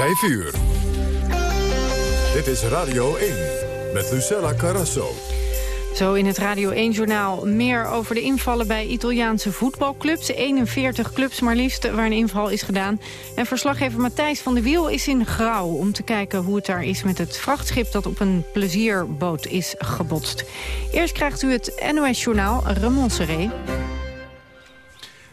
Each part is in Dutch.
5 uur. Dit is Radio 1 met Lucella Carrasso. Zo in het Radio 1-journaal meer over de invallen bij Italiaanse voetbalclubs. 41 clubs maar liefst waar een inval is gedaan. En verslaggever Matthijs van de Wiel is in Grauw... om te kijken hoe het daar is met het vrachtschip dat op een plezierboot is gebotst. Eerst krijgt u het NOS-journaal Ramon.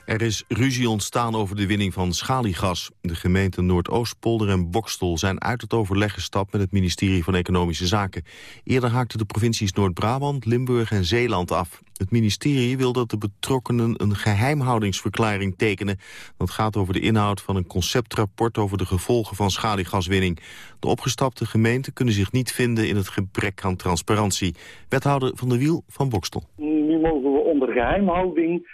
Er is ruzie ontstaan over de winning van schaliegas. De gemeenten Noordoostpolder en Bokstel zijn uit het overleg gestapt met het ministerie van Economische Zaken. Eerder haakten de provincies Noord-Brabant, Limburg en Zeeland af. Het ministerie wil dat de betrokkenen een geheimhoudingsverklaring tekenen. Dat gaat over de inhoud van een conceptrapport over de gevolgen van schaliegaswinning. De opgestapte gemeenten kunnen zich niet vinden in het gebrek aan transparantie. Wethouder Van de Wiel van Bokstel. Nu mogen we onder geheimhouding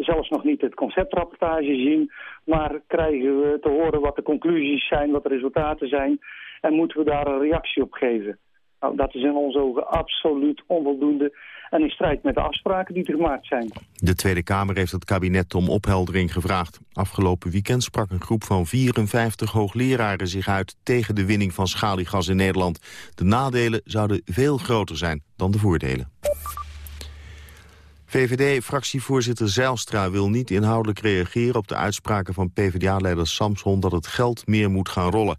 zelfs nog niet het conceptrapportage zien, maar krijgen we te horen wat de conclusies zijn, wat de resultaten zijn en moeten we daar een reactie op geven. Nou, dat is in onze ogen absoluut onvoldoende en in strijd met de afspraken die er gemaakt zijn. De Tweede Kamer heeft het kabinet om opheldering gevraagd. Afgelopen weekend sprak een groep van 54 hoogleraren zich uit tegen de winning van schaliegas in Nederland. De nadelen zouden veel groter zijn dan de voordelen. VVD-fractievoorzitter Zijlstra wil niet inhoudelijk reageren op de uitspraken van PvdA-leider Samson dat het geld meer moet gaan rollen.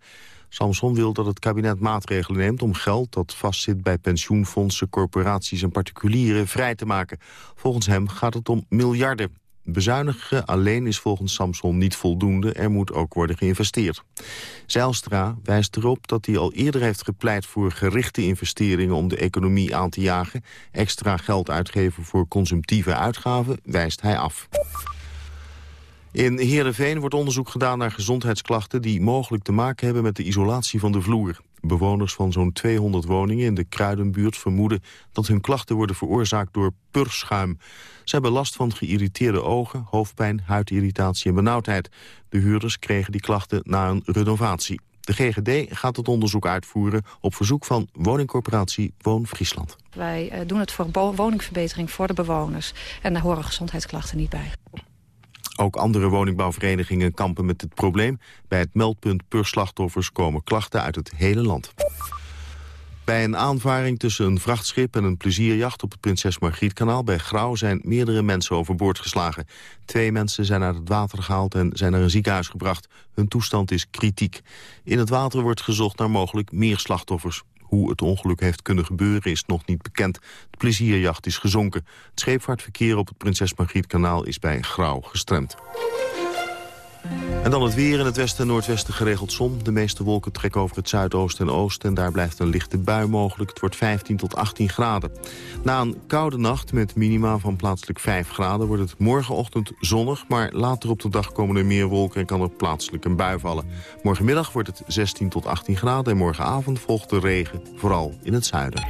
Samson wil dat het kabinet maatregelen neemt om geld dat vastzit bij pensioenfondsen, corporaties en particulieren vrij te maken. Volgens hem gaat het om miljarden. Bezuinigen alleen is volgens Samson niet voldoende. Er moet ook worden geïnvesteerd. Zijlstra wijst erop dat hij al eerder heeft gepleit voor gerichte investeringen om de economie aan te jagen. Extra geld uitgeven voor consumptieve uitgaven wijst hij af. In Heerenveen wordt onderzoek gedaan naar gezondheidsklachten... die mogelijk te maken hebben met de isolatie van de vloer. Bewoners van zo'n 200 woningen in de Kruidenbuurt vermoeden... dat hun klachten worden veroorzaakt door purschuim. Ze hebben last van geïrriteerde ogen, hoofdpijn, huidirritatie en benauwdheid. De huurders kregen die klachten na een renovatie. De GGD gaat het onderzoek uitvoeren op verzoek van woningcorporatie Woon Friesland. Wij eh, doen het voor woningverbetering voor de bewoners. En daar horen gezondheidsklachten niet bij. Ook andere woningbouwverenigingen kampen met het probleem. Bij het meldpunt per slachtoffers komen klachten uit het hele land. Bij een aanvaring tussen een vrachtschip en een plezierjacht op het Prinses Margrietkanaal bij Grauw zijn meerdere mensen overboord geslagen. Twee mensen zijn uit het water gehaald en zijn naar een ziekenhuis gebracht. Hun toestand is kritiek. In het water wordt gezocht naar mogelijk meer slachtoffers. Hoe het ongeluk heeft kunnen gebeuren is nog niet bekend. De plezierjacht is gezonken. Het scheepvaartverkeer op het Prinses Margrietkanaal is bij Grauw gestremd. En dan het weer in het westen en noordwesten geregeld zon. De meeste wolken trekken over het zuidoosten en oosten... en daar blijft een lichte bui mogelijk. Het wordt 15 tot 18 graden. Na een koude nacht met minima van plaatselijk 5 graden... wordt het morgenochtend zonnig, maar later op de dag komen er meer wolken... en kan er plaatselijk een bui vallen. Morgenmiddag wordt het 16 tot 18 graden... en morgenavond volgt de regen, vooral in het zuiden.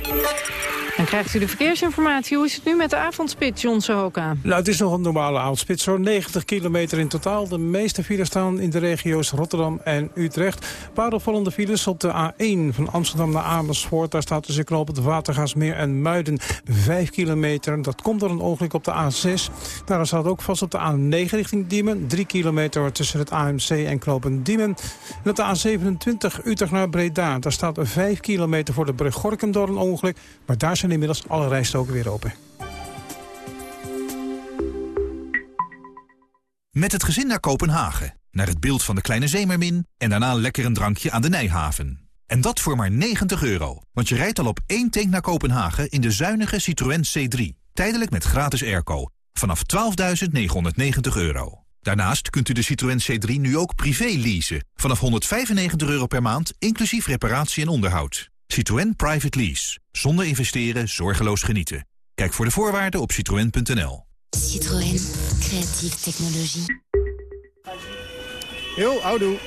Dan krijgt u de verkeersinformatie. Hoe is het nu met de avondspits, John Sohoka? Nou, het is nog een normale avondspits. Zo'n 90 kilometer in totaal. De meeste files staan in de regio's Rotterdam en Utrecht. Een paar opvallende files op de A1 van Amsterdam naar Amersfoort. Daar staat tussen het Watergaasmeer en Muiden 5 kilometer. Dat komt door een ongeluk op de A6. Daar staat ook vast op de A9 richting Diemen. 3 kilometer tussen het AMC en knopen Diemen. En op de A27 Utrecht naar Breda. Daar staat 5 kilometer voor de brug Gorkum door een ongeluk. Maar daar zijn zijn inmiddels alle rijstoken weer open. Met het gezin naar Kopenhagen. Naar het beeld van de kleine zeemermin... en daarna lekker een drankje aan de Nijhaven. En dat voor maar 90 euro. Want je rijdt al op één tank naar Kopenhagen... in de zuinige Citroën C3. Tijdelijk met gratis airco. Vanaf 12.990 euro. Daarnaast kunt u de Citroën C3 nu ook privé leasen. Vanaf 195 euro per maand, inclusief reparatie en onderhoud. Citroën Private Lease. Zonder investeren, zorgeloos genieten. Kijk voor de voorwaarden op citroën.nl. Citroën. Creatieve technologie. Yo, oudoe.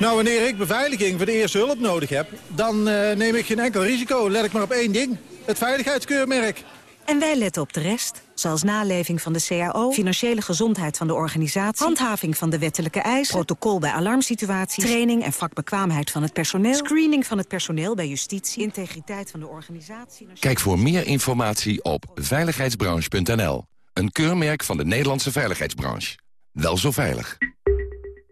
Nou, wanneer ik beveiliging voor de eerste hulp nodig heb... dan uh, neem ik geen enkel risico. Let ik maar op één ding. Het veiligheidskeurmerk. En wij letten op de rest, zoals naleving van de CAO... financiële gezondheid van de organisatie... handhaving van de wettelijke eisen... protocol bij alarmsituaties... training en vakbekwaamheid van het personeel... screening van het personeel bij justitie... integriteit van de organisatie... Kijk voor meer informatie op veiligheidsbranche.nl. Een keurmerk van de Nederlandse veiligheidsbranche. Wel zo veilig.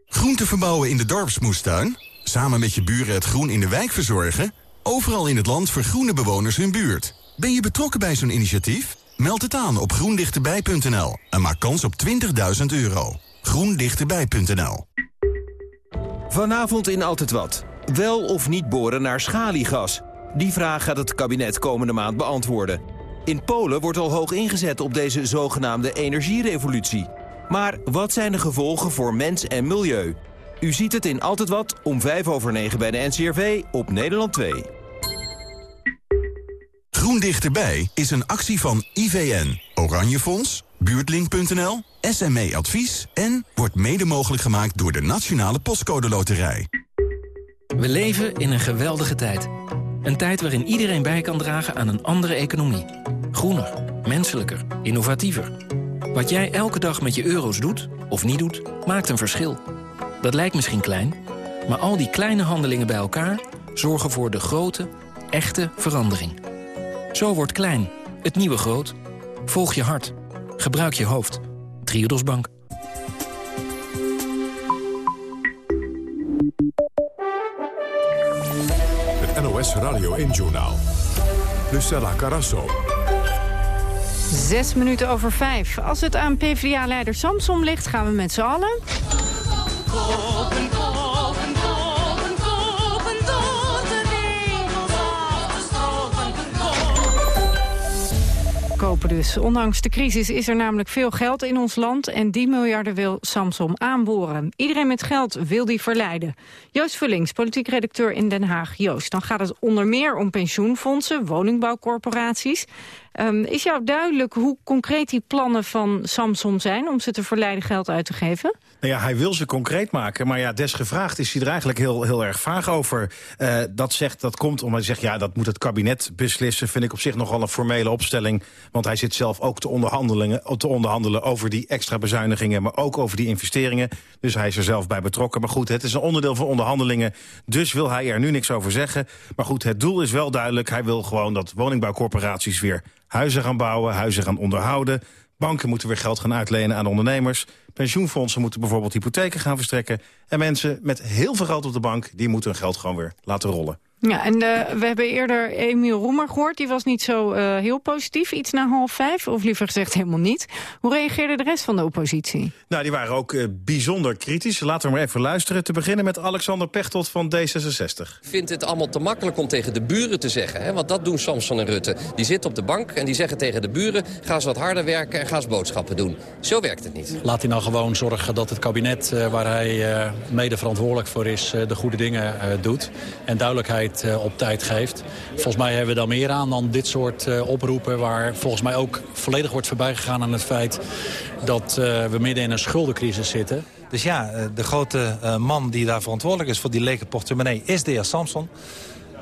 Groente verbouwen in de dorpsmoestuin? Samen met je buren het groen in de wijk verzorgen? Overal in het land vergroenen bewoners hun buurt. Ben je betrokken bij zo'n initiatief? Meld het aan op groendichterbij.nl en maak kans op 20.000 euro. groendichterbij.nl Vanavond in Altijd Wat. Wel of niet boren naar schaliegas? Die vraag gaat het kabinet komende maand beantwoorden. In Polen wordt al hoog ingezet op deze zogenaamde energierevolutie. Maar wat zijn de gevolgen voor mens en milieu? U ziet het in Altijd Wat om 5 over 9 bij de NCRV op Nederland 2. Groen Dichterbij is een actie van IVN, Oranje Fonds, Buurtlink.nl, SME Advies... en wordt mede mogelijk gemaakt door de Nationale Postcode Loterij. We leven in een geweldige tijd. Een tijd waarin iedereen bij kan dragen aan een andere economie. Groener, menselijker, innovatiever. Wat jij elke dag met je euro's doet, of niet doet, maakt een verschil. Dat lijkt misschien klein, maar al die kleine handelingen bij elkaar... zorgen voor de grote, echte verandering. Zo wordt klein, het nieuwe groot. Volg je hart. Gebruik je hoofd. Triodos Bank. Het NOS Radio 1-journaal. Lucella Carasso. Zes minuten over vijf. Als het aan PvdA-leider Samsom ligt, gaan we met z'n allen... Kopen, Dus. Ondanks de crisis is er namelijk veel geld in ons land... en die miljarden wil Samsom aanboren. Iedereen met geld wil die verleiden. Joost Vullings, politiek redacteur in Den Haag. Joost, dan gaat het onder meer om pensioenfondsen, woningbouwcorporaties. Um, is jou duidelijk hoe concreet die plannen van Samsom zijn... om ze te verleiden geld uit te geven? Nou ja, hij wil ze concreet maken, maar ja, desgevraagd is hij er eigenlijk heel, heel erg vaag over. Uh, dat, zegt, dat komt omdat hij zegt, ja, dat moet het kabinet beslissen. Vind ik op zich nogal een formele opstelling. Want hij zit zelf ook te, onderhandelingen, te onderhandelen over die extra bezuinigingen... maar ook over die investeringen. Dus hij is er zelf bij betrokken. Maar goed, het is een onderdeel van onderhandelingen. Dus wil hij er nu niks over zeggen. Maar goed, het doel is wel duidelijk. Hij wil gewoon dat woningbouwcorporaties weer huizen gaan bouwen, huizen gaan onderhouden. Banken moeten weer geld gaan uitlenen aan ondernemers. Pensioenfondsen moeten bijvoorbeeld hypotheken gaan verstrekken. En mensen met heel veel geld op de bank... die moeten hun geld gewoon weer laten rollen. Ja, en uh, we hebben eerder Emiel Roemer gehoord. Die was niet zo uh, heel positief, iets na half vijf. Of liever gezegd helemaal niet. Hoe reageerde de rest van de oppositie? Nou, die waren ook uh, bijzonder kritisch. Laten we maar even luisteren. Te beginnen met Alexander Pechtold van D66. Ik vind het allemaal te makkelijk om tegen de buren te zeggen. Hè? Want dat doen Samson en Rutte. Die zitten op de bank en die zeggen tegen de buren... ga eens wat harder werken en ga eens boodschappen doen. Zo werkt het niet. Laat hij nou gewoon zorgen dat het kabinet waar hij mede verantwoordelijk voor is... de goede dingen doet. En duidelijkheid op tijd geeft. Volgens mij hebben we daar meer aan dan dit soort uh, oproepen... waar volgens mij ook volledig wordt voorbijgegaan aan het feit... dat uh, we midden in een schuldencrisis zitten. Dus ja, de grote man die daar verantwoordelijk is voor die lege portemonnee... is de heer Samson.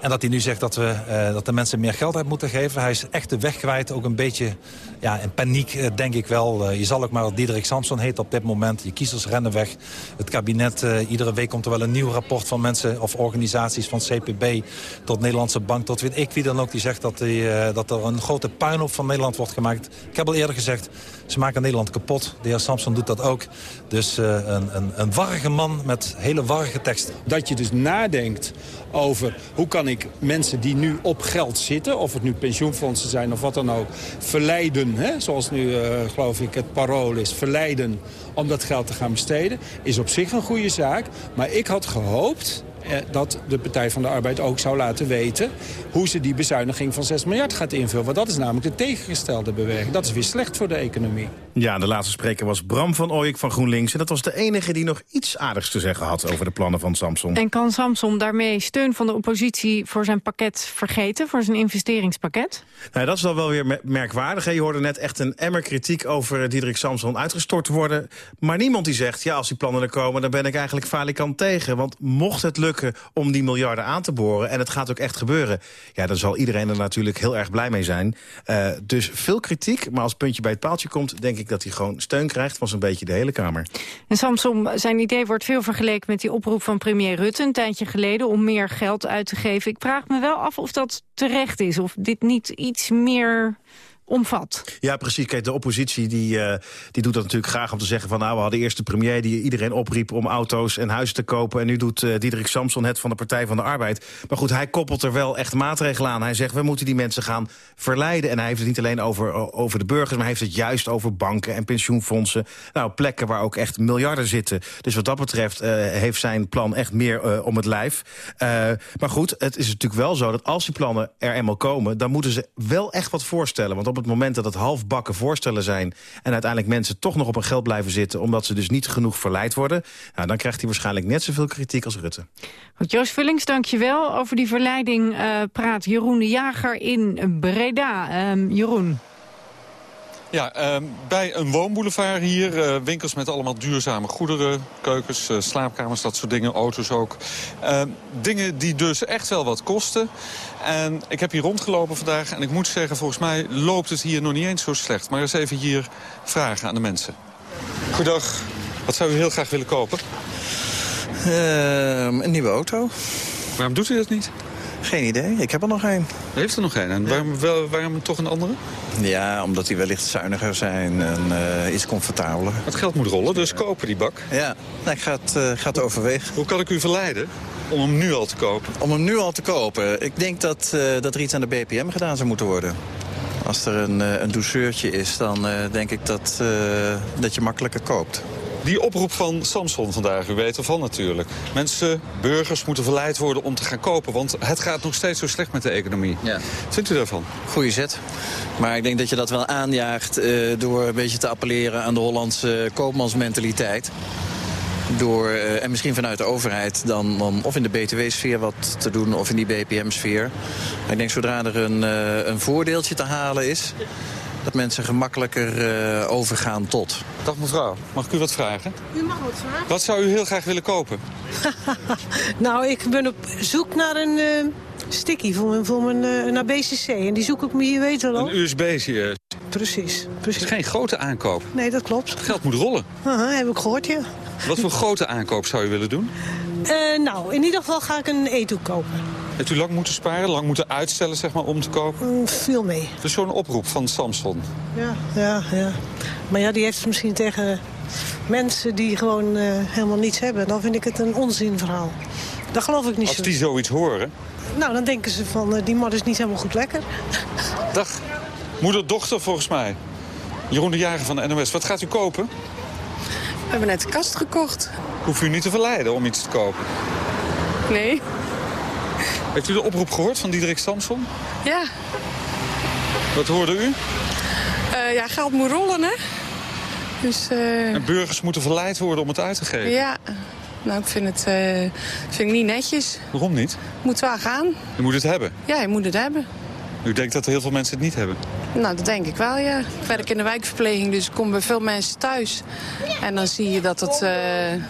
En dat hij nu zegt dat, we, uh, dat de mensen meer geld uit moeten geven. Hij is echt de weg kwijt, ook een beetje ja, in paniek, uh, denk ik wel. Uh, je zal ook maar Diederik Samson heet op dit moment. Je kiezers rennen weg. Het kabinet, iedere week komt er wel een nieuw rapport van mensen... of organisaties van CPB tot Nederlandse Bank, tot weet ik wie dan ook... die zegt dat, die, dat er een grote puinhoop van Nederland wordt gemaakt. Ik heb al eerder gezegd, ze maken Nederland kapot. De heer Samson doet dat ook. Dus een, een, een warrige man met hele warrige teksten. Dat je dus nadenkt over hoe kan ik mensen die nu op geld zitten... of het nu pensioenfondsen zijn of wat dan ook, verleiden... Hè, zoals nu, uh, geloof ik, het parool is, verleiden om dat geld te gaan besteden... is op zich een goede zaak. Maar ik had gehoopt eh, dat de Partij van de Arbeid ook zou laten weten... hoe ze die bezuiniging van 6 miljard gaat invullen. Want dat is namelijk de tegengestelde beweging. Dat is weer slecht voor de economie. Ja, de laatste spreker was Bram van Ooyek van GroenLinks. En dat was de enige die nog iets aardigs te zeggen had over de plannen van Samson. En kan Samson daarmee steun van de oppositie voor zijn pakket vergeten? Voor zijn investeringspakket? Nou, dat is dan wel weer merkwaardig. Hè? Je hoorde net echt een emmer kritiek over Diederik Samson uitgestort worden. Maar niemand die zegt, ja, als die plannen er komen... dan ben ik eigenlijk falikant tegen. Want mocht het lukken om die miljarden aan te boren... en het gaat ook echt gebeuren... ja, dan zal iedereen er natuurlijk heel erg blij mee zijn. Uh, dus veel kritiek, maar als puntje bij het paaltje komt... denk ik dat hij gewoon steun krijgt van zo'n beetje de hele Kamer. En Samson, zijn idee wordt veel vergeleken met die oproep van premier Rutte... een tijdje geleden om meer geld uit te geven. Ik vraag me wel af of dat terecht is, of dit niet iets meer omvat. Ja, precies. Kijk, de oppositie die, eh, die doet dat natuurlijk graag om te zeggen van... nou, we hadden eerst de premier die iedereen opriep om auto's en huizen te kopen... en nu doet uh, Diederik Samson het van de Partij van de Arbeid. Maar goed, hij koppelt er wel echt maatregelen aan. Hij zegt, we moeten die mensen gaan verleiden. En hij heeft het niet alleen over, over de burgers... maar hij heeft het juist over banken en pensioenfondsen. Nou, plekken waar ook echt miljarden zitten. Dus wat dat betreft uh, heeft zijn plan echt meer om het lijf. maar goed, het is natuurlijk wel zo dat als die plannen er eenmaal komen... dan moeten ze wel echt wat voorstellen. Want op het moment dat het halfbakken voorstellen zijn... en uiteindelijk mensen toch nog op hun geld blijven zitten... omdat ze dus niet genoeg verleid worden... Nou, dan krijgt hij waarschijnlijk net zoveel kritiek als Rutte. Goed, Joost Vullings, dank je wel. Over die verleiding uh, praat Jeroen de Jager in Breda. Uh, Jeroen. Ja, uh, bij een woonboulevard hier. Uh, winkels met allemaal duurzame goederen. Keukens, uh, slaapkamers, dat soort dingen. Auto's ook. Uh, dingen die dus echt wel wat kosten. En ik heb hier rondgelopen vandaag. En ik moet zeggen, volgens mij loopt het hier nog niet eens zo slecht. Maar eens even hier vragen aan de mensen. Goedendag. Wat zou u heel graag willen kopen? een nieuwe auto. Waarom doet u dat niet? Geen idee, ik heb er nog één. Heeft er nog één. En waarom, wel, waarom toch een andere? Ja, omdat die wellicht zuiniger zijn en uh, iets comfortabeler. Het geld moet rollen, dus kopen die bak. Ja, nou, ik ga het, uh, ga het overwegen. Hoe kan ik u verleiden om hem nu al te kopen? Om hem nu al te kopen? Ik denk dat, uh, dat er iets aan de BPM gedaan zou moeten worden. Als er een, een douceurtje is, dan denk ik dat, dat je makkelijker koopt. Die oproep van Samson vandaag, u weet ervan natuurlijk. Mensen, burgers moeten verleid worden om te gaan kopen. Want het gaat nog steeds zo slecht met de economie. Ja. Wat vindt u daarvan? Goeie zet. Maar ik denk dat je dat wel aanjaagt uh, door een beetje te appelleren aan de Hollandse koopmansmentaliteit. Door, uh, en misschien vanuit de overheid dan, dan of in de btw-sfeer wat te doen of in die BPM-sfeer. Ik denk zodra er een, uh, een voordeeltje te halen is dat mensen gemakkelijker uh, overgaan tot. Dag mevrouw, mag ik u wat vragen? U mag wat vragen. Wat zou u heel graag willen kopen? nou, ik ben op zoek naar een uh, sticky voor mijn, voor mijn uh, naar BCC. En die zoek ik me hier weten al. Een USB-zie Precies, precies. Het is geen grote aankoop. Nee, dat klopt. Het geld moet rollen. -huh, heb ik gehoord, ja. Wat voor grote aankoop zou u willen doen? nou, in ieder geval ga ik een E-toe kopen. Heeft u lang moeten sparen, lang moeten uitstellen zeg maar, om te kopen? Mm, veel mee. Dus zo'n oproep van Samson. Ja, ja, ja. Maar ja, die heeft het misschien tegen mensen die gewoon uh, helemaal niets hebben. Dan vind ik het een onzinverhaal. Dat geloof ik niet Als zo. die zoiets horen? Nou, dan denken ze van, uh, die man is niet helemaal goed lekker. Dag. Moeder-dochter volgens mij. Jeroen de Jager van de NOS. Wat gaat u kopen? We hebben net de kast gekocht. Hoef u niet te verleiden om iets te kopen? Nee. Heeft u de oproep gehoord van Diederik Samson? Ja. Wat hoorde u? Uh, ja, geld moet rollen, hè? Dus, uh... En burgers moeten verleid worden om het uit te geven? Ja. Nou, ik vind het uh, vind ik niet netjes. Waarom niet? Moet wel gaan. Je moet het hebben? Ja, je moet het hebben. U denkt dat heel veel mensen het niet hebben? Nou, dat denk ik wel, ja. Ik werk in de wijkverpleging, dus ik kom bij veel mensen thuis. En dan zie je dat het, uh,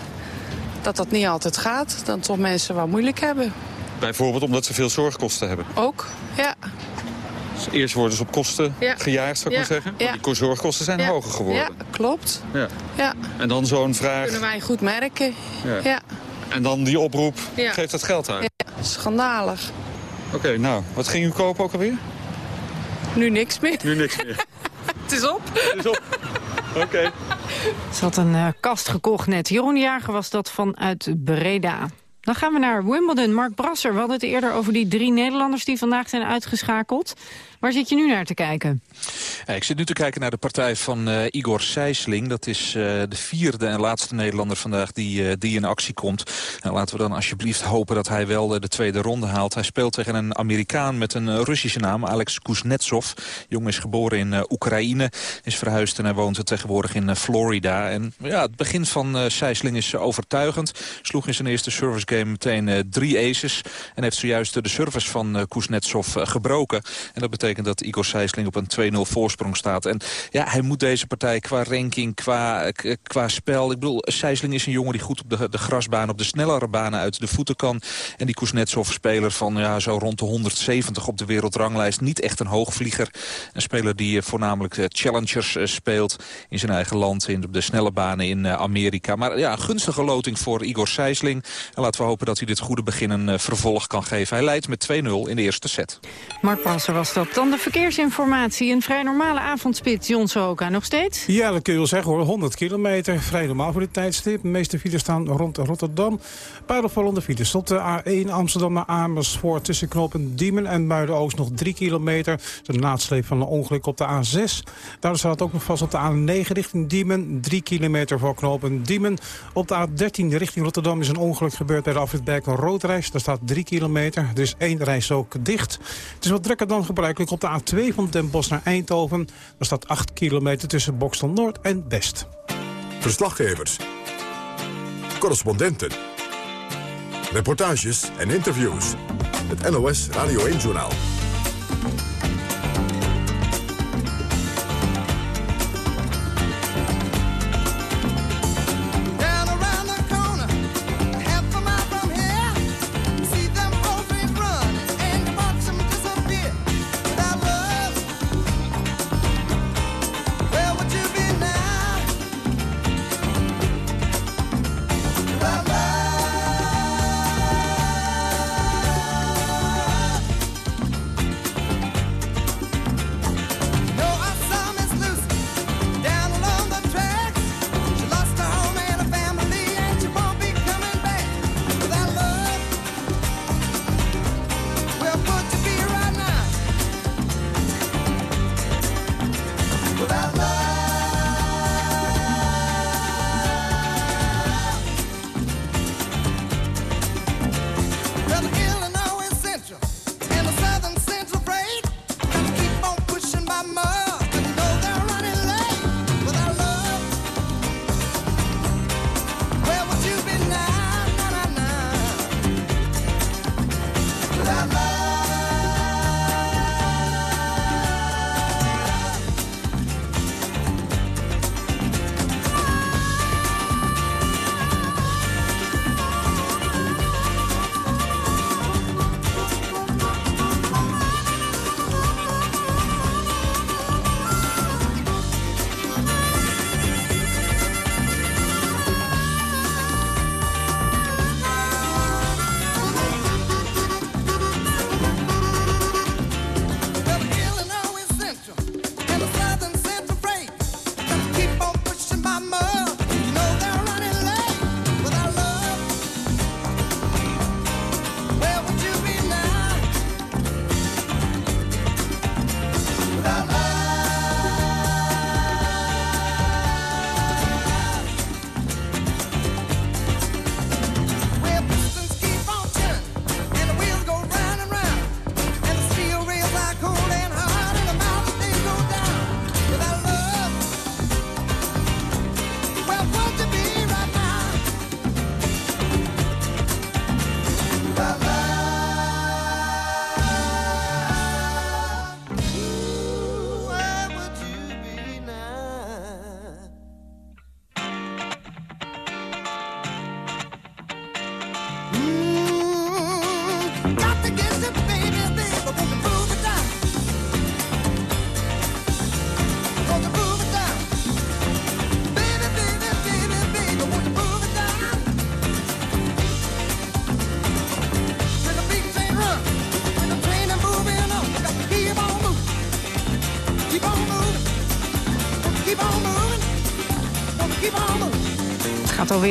dat, dat niet altijd gaat. Dat toch mensen wel moeilijk hebben. Bijvoorbeeld omdat ze veel zorgkosten hebben? Ook, ja. Dus eerst worden ze op kosten ja. gejaagd, zou ik ja. maar zeggen. Ja. Die zorgkosten zijn ja. hoger geworden. Ja, klopt. Ja. Ja. En dan zo'n vraag... kunnen wij goed merken. Ja. ja. En dan die oproep, geeft dat geld uit? Ja, schandalig. Oké, okay, nou, wat ging u kopen ook alweer? Nu niks meer. Nu niks meer. Het is op. Het is op. Oké. Okay. Ze had een uh, kast gekocht net. Jeroen Jager was dat vanuit Breda. Dan gaan we naar Wimbledon. Mark Brasser, we hadden het eerder over die drie Nederlanders... die vandaag zijn uitgeschakeld. Waar zit je nu naar te kijken? Ik zit nu te kijken naar de partij van uh, Igor Sijsling. Dat is uh, de vierde en laatste Nederlander vandaag die, uh, die in actie komt. En laten we dan alsjeblieft hopen dat hij wel de tweede ronde haalt. Hij speelt tegen een Amerikaan met een Russische naam, Alex Kuznetsov. Jong is geboren in Oekraïne, is verhuisd en hij woont tegenwoordig in Florida. En ja, het begin van Sijsling is overtuigend. Sloeg in zijn eerste service meteen drie aces. En heeft zojuist de service van Kuznetsov gebroken. En dat betekent dat Igor Sijsling op een 2-0 voorsprong staat. En ja, hij moet deze partij qua ranking, qua, qua spel... Ik bedoel, Sijsling is een jongen die goed op de, de grasbaan... op de snellere banen uit de voeten kan. En die Kuznetsov, speler van ja, zo rond de 170 op de wereldranglijst... niet echt een hoogvlieger. Een speler die voornamelijk challengers speelt in zijn eigen land... in de snelle banen in Amerika. Maar ja, een gunstige loting voor Igor Sijsling. En laten we hopen dat hij dit goede begin een eh, vervolg kan geven. Hij leidt met 2-0 in de eerste set. Mark Passer was dat. Dan de verkeersinformatie. Een vrij normale avondspit, John Sohoka. Nog steeds? Ja, dat kun je wel zeggen hoor. 100 kilometer, vrij normaal voor dit tijdstip. De meeste files staan rond Rotterdam. Een paar opvallende files. Tot de A1 Amsterdam naar Amersfoort tussen knopen Diemen en Muiden-Oost nog 3 kilometer. De nasleep van een ongeluk op de A6. Daar staat ook nog vast op de A9 richting Diemen. 3 kilometer voor knopen Diemen. Op de A13 richting Rotterdam is een ongeluk gebeurd bij de afrit een roodreis. Daar staat 3 kilometer. Er is één reis ook dicht. Het is wat drukker dan gebruikelijk op de A2 van Den Bosch naar Eindhoven. Daar staat 8 kilometer tussen Bokstel Noord en West. Verslaggevers. Correspondenten. Reportages en interviews. Het NOS Radio 1-journaal.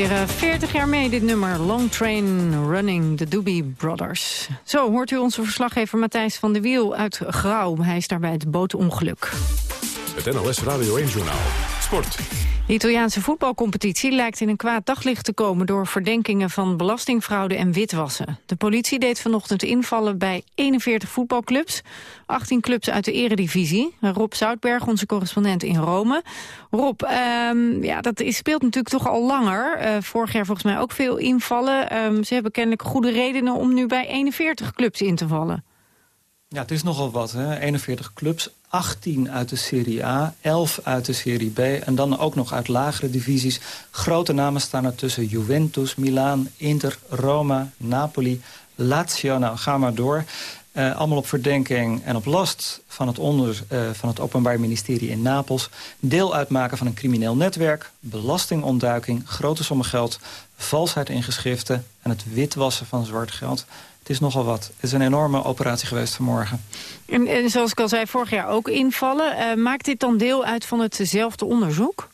Alweer eh, 40 jaar mee, dit nummer. Long Train Running, de Doobie Brothers. Zo hoort u onze verslaggever Matthijs van der Wiel uit Grauw. Hij is daar bij het bootongeluk. Het NOS Radio 1-journaal. Sport. De Italiaanse voetbalcompetitie lijkt in een kwaad daglicht te komen... door verdenkingen van belastingfraude en witwassen. De politie deed vanochtend invallen bij 41 voetbalclubs. 18 clubs uit de eredivisie. Rob Zoutberg, onze correspondent in Rome. Rob, ehm, ja, dat is, speelt natuurlijk toch al langer. Eh, vorig jaar volgens mij ook veel invallen. Ehm, ze hebben kennelijk goede redenen om nu bij 41 clubs in te vallen. Ja, het is nogal wat. Hè? 41 clubs, 18 uit de Serie A, 11 uit de Serie B... en dan ook nog uit lagere divisies. Grote namen staan er tussen Juventus, Milaan, Inter, Roma, Napoli, Lazio. Nou, ga maar door. eh, allemaal op verdenking en op last van het, onder, eh, van het Openbaar Ministerie in Napels... deel uitmaken van een crimineel netwerk, belastingontduiking... grote sommen geld, valsheid in geschriften... en het witwassen van zwart geld. Het is nogal wat. Het is een enorme operatie geweest vanmorgen. En, en zoals ik al zei, vorig jaar ook invallen. Eh, maakt dit dan deel uit van hetzelfde onderzoek?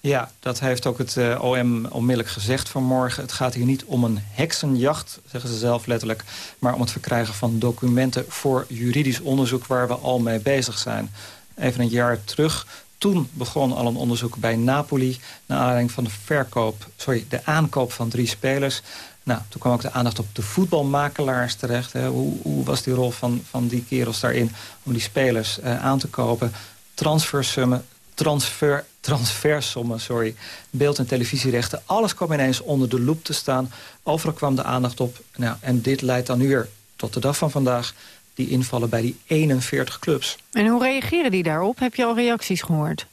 Ja, dat heeft ook het uh, OM onmiddellijk gezegd vanmorgen. Het gaat hier niet om een heksenjacht, zeggen ze zelf letterlijk... maar om het verkrijgen van documenten voor juridisch onderzoek... waar we al mee bezig zijn. Even een jaar terug, toen begon al een onderzoek bij Napoli... naar aanleiding van de, verkoop, sorry, de aankoop van drie spelers... Nou, toen kwam ook de aandacht op de voetbalmakelaars terecht. Hè. Hoe, hoe, was die rol van, van die kerels daarin om die spelers uh, aan te kopen? Transfersummen, transfer, transfersommen, sorry, beeld- en televisierechten. Alles kwam ineens onder de loep te staan. Overal kwam de aandacht op. Nou, en dit leidt dan nu weer tot de dag van vandaag... die invallen bij die 41 clubs. En hoe reageren die daarop? Heb je al reacties gehoord?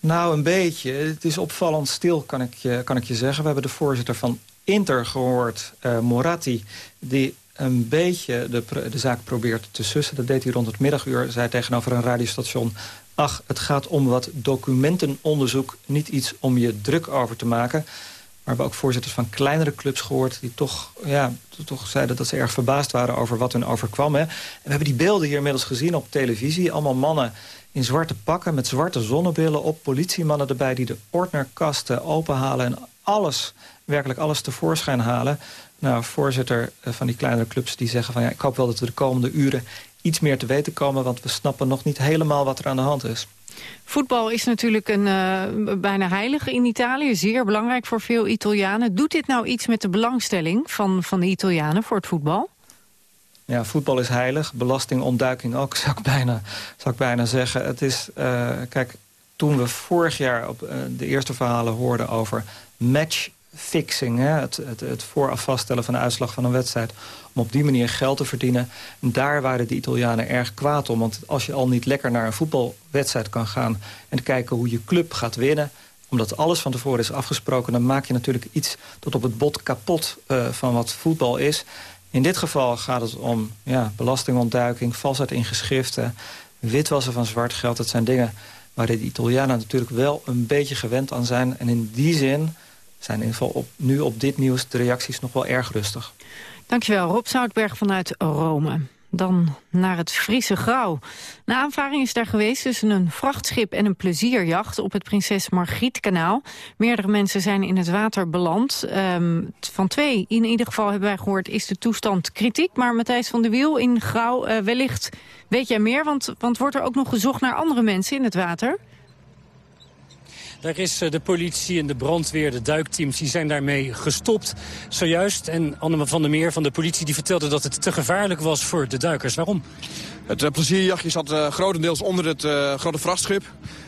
Nou, een beetje. Het is opvallend stil, kan ik je, kan ik je zeggen. We hebben de voorzitter van Inter gehoord, uh, Moratti... die een beetje de, de zaak probeert te sussen. Dat deed hij rond het middaguur. Zei tegenover een radiostation... ach, het gaat om wat documentenonderzoek. Niet iets om je druk over te maken. Maar we hebben ook voorzitters van kleinere clubs gehoord... die toch, ja, toch zeiden dat ze erg verbaasd waren over wat hun overkwam. Hè. En we hebben die beelden hier inmiddels gezien op televisie. Allemaal mannen in zwarte pakken met zwarte zonnebrillen op. Politiemannen erbij die de ordnerkasten openhalen... en alles, werkelijk alles tevoorschijn halen. Nou, voorzitter eh, van die kleinere clubs die zeggen van... ja, ik hoop wel dat we de komende uren iets meer te weten komen... want we snappen nog niet helemaal wat er aan de hand is. Voetbal is natuurlijk een uh, bijna heilige in Italië. Zeer belangrijk voor veel Italianen. Doet dit nou iets met de belangstelling van, van de Italianen voor het voetbal? Ja, voetbal is heilig. Belastingontduiking ook, zou ik bijna, zou ik bijna zeggen. Het is, uh, kijk, toen we vorig jaar op uh, de eerste verhalen hoorden over matchfixing... Hè, het, het, het vooraf vaststellen van de uitslag van een wedstrijd... om op die manier geld te verdienen. En daar waren de Italianen erg kwaad om. Want als je al niet lekker naar een voetbalwedstrijd kan gaan... en kijken hoe je club gaat winnen omdat alles van tevoren is afgesproken... dan maak je natuurlijk iets tot op het bot kapot uh, van wat voetbal is. In dit geval gaat het om ja, belastingontduiking, valsheid in geschriften... witwassen van zwart geld. Dat zijn dingen waar de Italianen natuurlijk wel een beetje gewend aan zijn. En in die zin zijn in ieder geval op, nu op dit nieuws de reacties nog wel erg rustig. Dankjewel, Rob Zoutberg vanuit Rome. Dan naar het Friese Grauw. Een aanvaring is daar geweest tussen een vrachtschip en een plezierjacht op het Prinses Margrietkanaal. Meerdere mensen zijn in het water beland. Um, van twee, in ieder geval hebben wij gehoord, is de toestand kritiek. Maar Matthijs van der Wiel in Grauw, uh, wellicht weet jij meer, want, want wordt er ook nog gezocht naar andere mensen in het water? Daar is de politie en de brandweer, de duikteams, die zijn daarmee gestopt zojuist. En Anne van der Meer van de politie die vertelde dat het te gevaarlijk was voor de duikers. Waarom? Het uh, plezierjachtje zat uh, grotendeels onder het grote vrachtschip.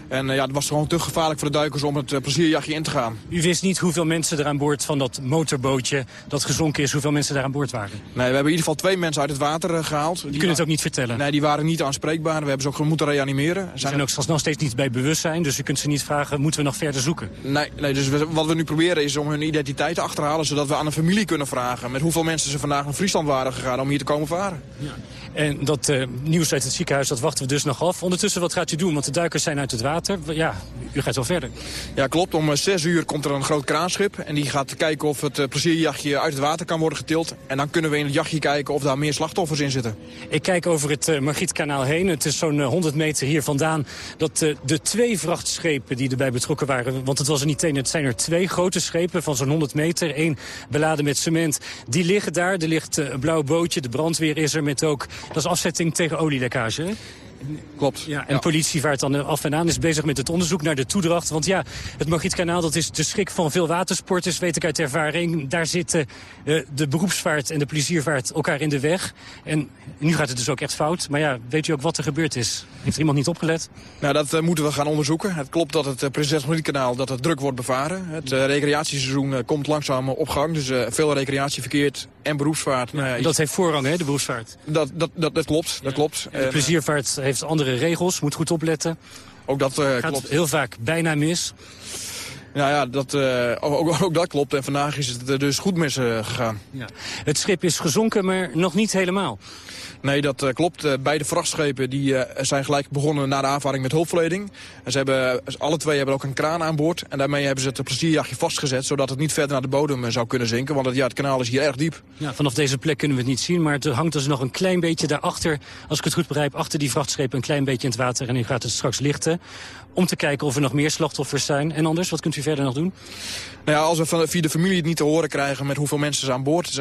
En ja, het was gewoon te gevaarlijk voor de duikers om het plezierjachtje in te gaan. U wist niet hoeveel mensen er aan boord van dat motorbootje dat gezonken is, hoeveel mensen daar aan boord waren? Nee, we hebben in ieder geval twee mensen uit het water gehaald. Die kunnen het ook niet vertellen? Nee, die waren niet aanspreekbaar. We hebben ze ook moeten reanimeren. Ze zijn, zijn ook nog steeds niet bij bewustzijn, dus u kunt ze niet vragen, moeten we nog verder zoeken? Nee, nee dus we, wat we nu proberen is om hun identiteit te achterhalen, zodat we aan een familie kunnen vragen met hoeveel mensen ze vandaag naar Friesland waren gegaan om hier te komen varen. Ja. En dat uh, nieuws uit het ziekenhuis, dat wachten we dus nog af. Ondertussen, wat gaat u doen? Want de duikers zijn uit het water. Ja, u gaat wel verder. Ja, klopt. Om zes uur komt er een groot kraanschip. En die gaat kijken of het uh, plezierjachtje uit het water kan worden getild. En dan kunnen we in het jachtje kijken of daar meer slachtoffers in zitten. Ik kijk over het uh, Margrietkanaal heen. Het is zo'n 100 meter hier vandaan. Dat de twee vrachtschepen die erbij betrokken waren... want het was er niet één, het zijn er twee grote schepen van zo'n 100 meter. Eén beladen met cement. Die liggen daar. Er ligt een blauw bootje. De brandweer is er met ook... Dat is afzetting tegen olielekkage? Klopt. Ja, en ja. politie vaart dan af en aan, is bezig met het onderzoek naar de toedracht. Want ja, het Margrietkanaal dat is de schrik van veel watersporters, weet ik uit ervaring. Daar zitten uh, de beroepsvaart en de pleziervaart elkaar in de weg. En nu gaat het dus ook echt fout. Maar ja, weet u ook wat er gebeurd is? Heeft er iemand niet opgelet? Nou, dat uh, moeten we gaan onderzoeken. Het klopt dat het uh, Prinses dat het druk wordt bevaren. Het recreatieseizoen komt langzaam op gang. Dus veel recreatieverkeer en beroepsvaart. Ja, nou dat heeft voorrang, hè, de beroepsvaart? Dat, dat, dat, dat klopt, dat klopt. De pleziervaart heeft andere regels, moet goed opletten. Ook dat uh, Gaat klopt. heel vaak bijna mis. Nou ja, dat, uh, ook, ook, dat klopt. En vandaag is het dus goed mis uh, gegaan. Ja. Het schip is gezonken, maar nog niet helemaal. Nee, dat uh, klopt. beide vrachtschepen die, zijn gelijk begonnen na de aanvaring met hulpverlening. En ze hebben, alle twee hebben ook een kraan aan boord. En daarmee hebben ze het plezierjachtje vastgezet... zodat het niet verder naar de bodem zou kunnen zinken. Want het, ja, het kanaal is hier erg diep. Ja, vanaf deze plek kunnen we het niet zien. Maar het hangt dus nog een klein beetje daarachter... als ik het goed begrijp, achter die vrachtschepen een klein beetje in het water. En nu gaat het straks lichten om te kijken of er nog meer slachtoffers zijn. En anders, wat kunt u verder nog doen? Nou ja, als we van, via de familie het niet te horen krijgen met hoeveel mensen ze aan boord uh,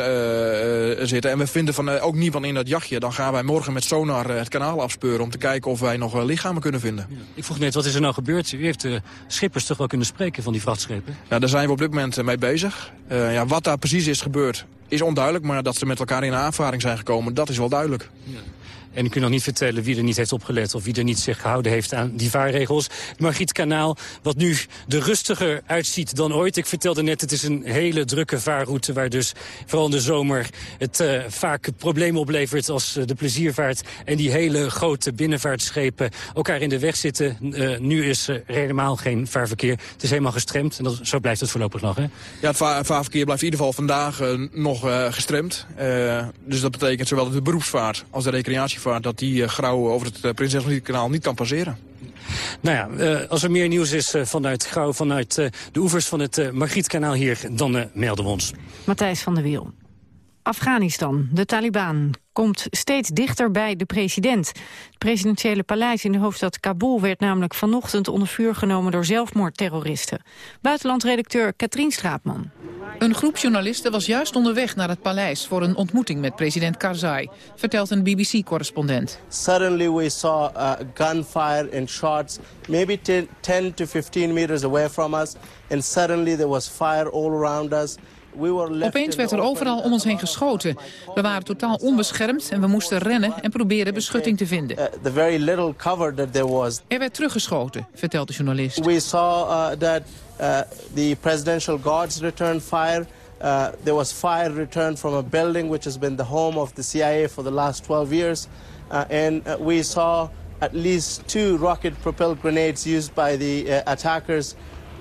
zitten... en we vinden van, uh, ook niemand in dat jachtje... dan gaan wij morgen met sonar het kanaal afspeuren... om te kijken of wij nog lichamen kunnen vinden. Ja. Ik vroeg net, wat is er nou gebeurd? U heeft de schippers toch wel kunnen spreken van die vrachtschepen? Ja, daar zijn we op dit moment mee bezig. ja, wat daar precies is gebeurd is onduidelijk... maar dat ze met elkaar in aanvaring zijn gekomen, dat is wel duidelijk. Ja. En ik kan nog niet vertellen wie er niet heeft opgelet... of wie er niet zich gehouden heeft aan die vaarregels. Margriet Kanaal, wat nu er rustiger uitziet dan ooit. Ik vertelde net, het is een hele drukke vaarroute... waar dus vooral in de zomer het uh, vaak problemen oplevert... als uh, de pleziervaart en die hele grote binnenvaartschepen elkaar in de weg zitten. Uh, nu is er helemaal geen vaarverkeer. Het is helemaal gestremd en dat, zo blijft het voorlopig nog, hè? Ja, het va vaarverkeer blijft in ieder geval vandaag nog gestremd. dus dat betekent zowel de beroepsvaart als de recreatievaart dat die uh, grauw over het uh, Prinses kanaal niet kan passeren. Nou ja, uh, als er meer nieuws is vanuit Grauw, vanuit de oevers van het Margrietkanaal hier, dan melden we ons. Matthijs van der Wiel. Afghanistan, de Taliban, komt steeds dichter bij de president. Het presidentiële paleis in de hoofdstad Kabul werd namelijk vanochtend onder vuur genomen door zelfmoordterroristen. Buitenlandredacteur Katrien Straatman. Een groep journalisten was juist onderweg naar het paleis voor een ontmoeting met president Karzai, vertelt een BBC-correspondent. Suddenly we saw uh, gunfire and shots, maybe 10, 10 to 15 meters away from us, and suddenly there was fire all around us. Opeens werd er overal om ons heen geschoten. We waren totaal onbeschermd en we moesten rennen en proberen beschutting te vinden. Uh, er werd teruggeschoten, vertelt de journalist. We saw uh, that uh, the presidential guards returned fire. Uh, there was fire returned from a building which has been the home of the CIA for the last 12 years. Uh, and we saw at least two rocket-propelled grenades used by the attackers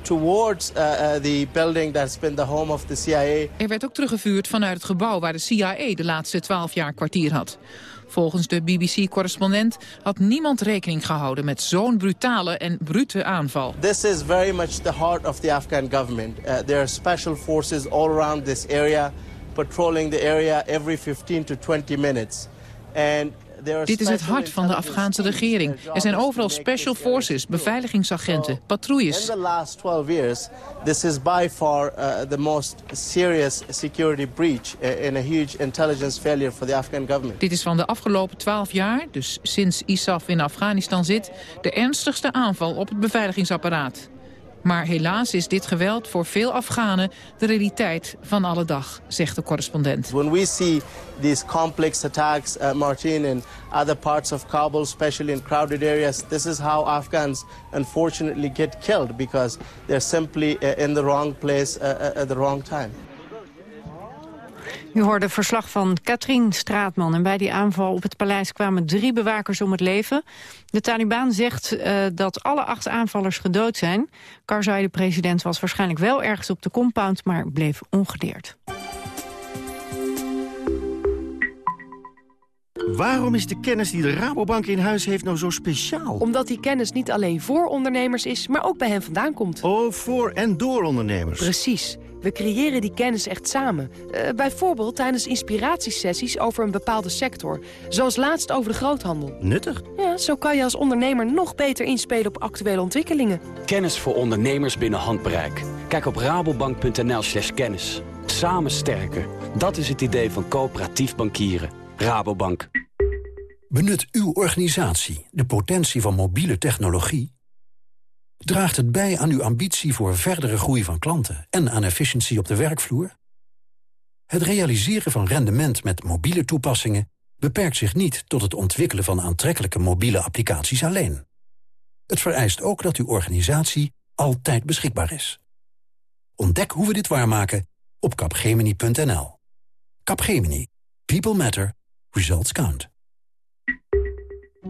towards uh, uh, the building that's been the home of the CIA. Er werd ook teruggevuurd vanuit het gebouw waar de CIA de laatste twaalf jaar kwartier had. Volgens de BBC-correspondent had niemand rekening gehouden met zo'n brutale en brute aanval. This is very much the heart of the Afghan government. Uh, there are special forces all around this area patrolling the area every 15 to 20 minutes. And dit is het hart van de Afghaanse regering. Er zijn overal special forces, beveiligingsagenten, patrouilles. In the last 12 years, this is by far uh, the most serious security breach uh, in a huge intelligence failure for the Afghan government. Dit is van de afgelopen 12 jaar, dus sinds ISAF in Afghanistan zit, de ernstigste aanval op het beveiligingsapparaat. Maar helaas is dit geweld voor veel Afghanen de realiteit van alle dag, zegt de correspondent. When we see these complex attacks, Martin, in other parts of Kabul, especially in crowded areas, this is how Afghans unfortunately get killed because they're simply uh, in the wrong place uh, uh at the wrong time. U hoorde verslag van Katrien Straatman. En bij die aanval op het paleis kwamen drie bewakers om het leven. De Taliban zegt uh, dat alle acht aanvallers gedood zijn. Karzai, de president, was waarschijnlijk wel ergens op de compound... maar bleef ongedeerd. Waarom is de kennis die de Rabobank in huis heeft nou zo speciaal? Omdat die kennis niet alleen voor ondernemers is, maar ook bij hen vandaan komt. Oh, voor en door ondernemers. Precies. We creëren die kennis echt samen. Uh, bijvoorbeeld tijdens inspiratiesessies over een bepaalde sector. Zoals laatst over de groothandel. Nuttig. Ja, zo kan je als ondernemer nog beter inspelen op actuele ontwikkelingen. Kennis voor ondernemers binnen handbereik. Kijk op rabobank.nl slash kennis. Samen sterker. Dat is het idee van coöperatief bankieren. Rabobank. Benut uw organisatie de potentie van mobiele technologie Draagt het bij aan uw ambitie voor verdere groei van klanten en aan efficiëntie op de werkvloer? Het realiseren van rendement met mobiele toepassingen beperkt zich niet tot het ontwikkelen van aantrekkelijke mobiele applicaties alleen. Het vereist ook dat uw organisatie altijd beschikbaar is. Ontdek hoe we dit waarmaken op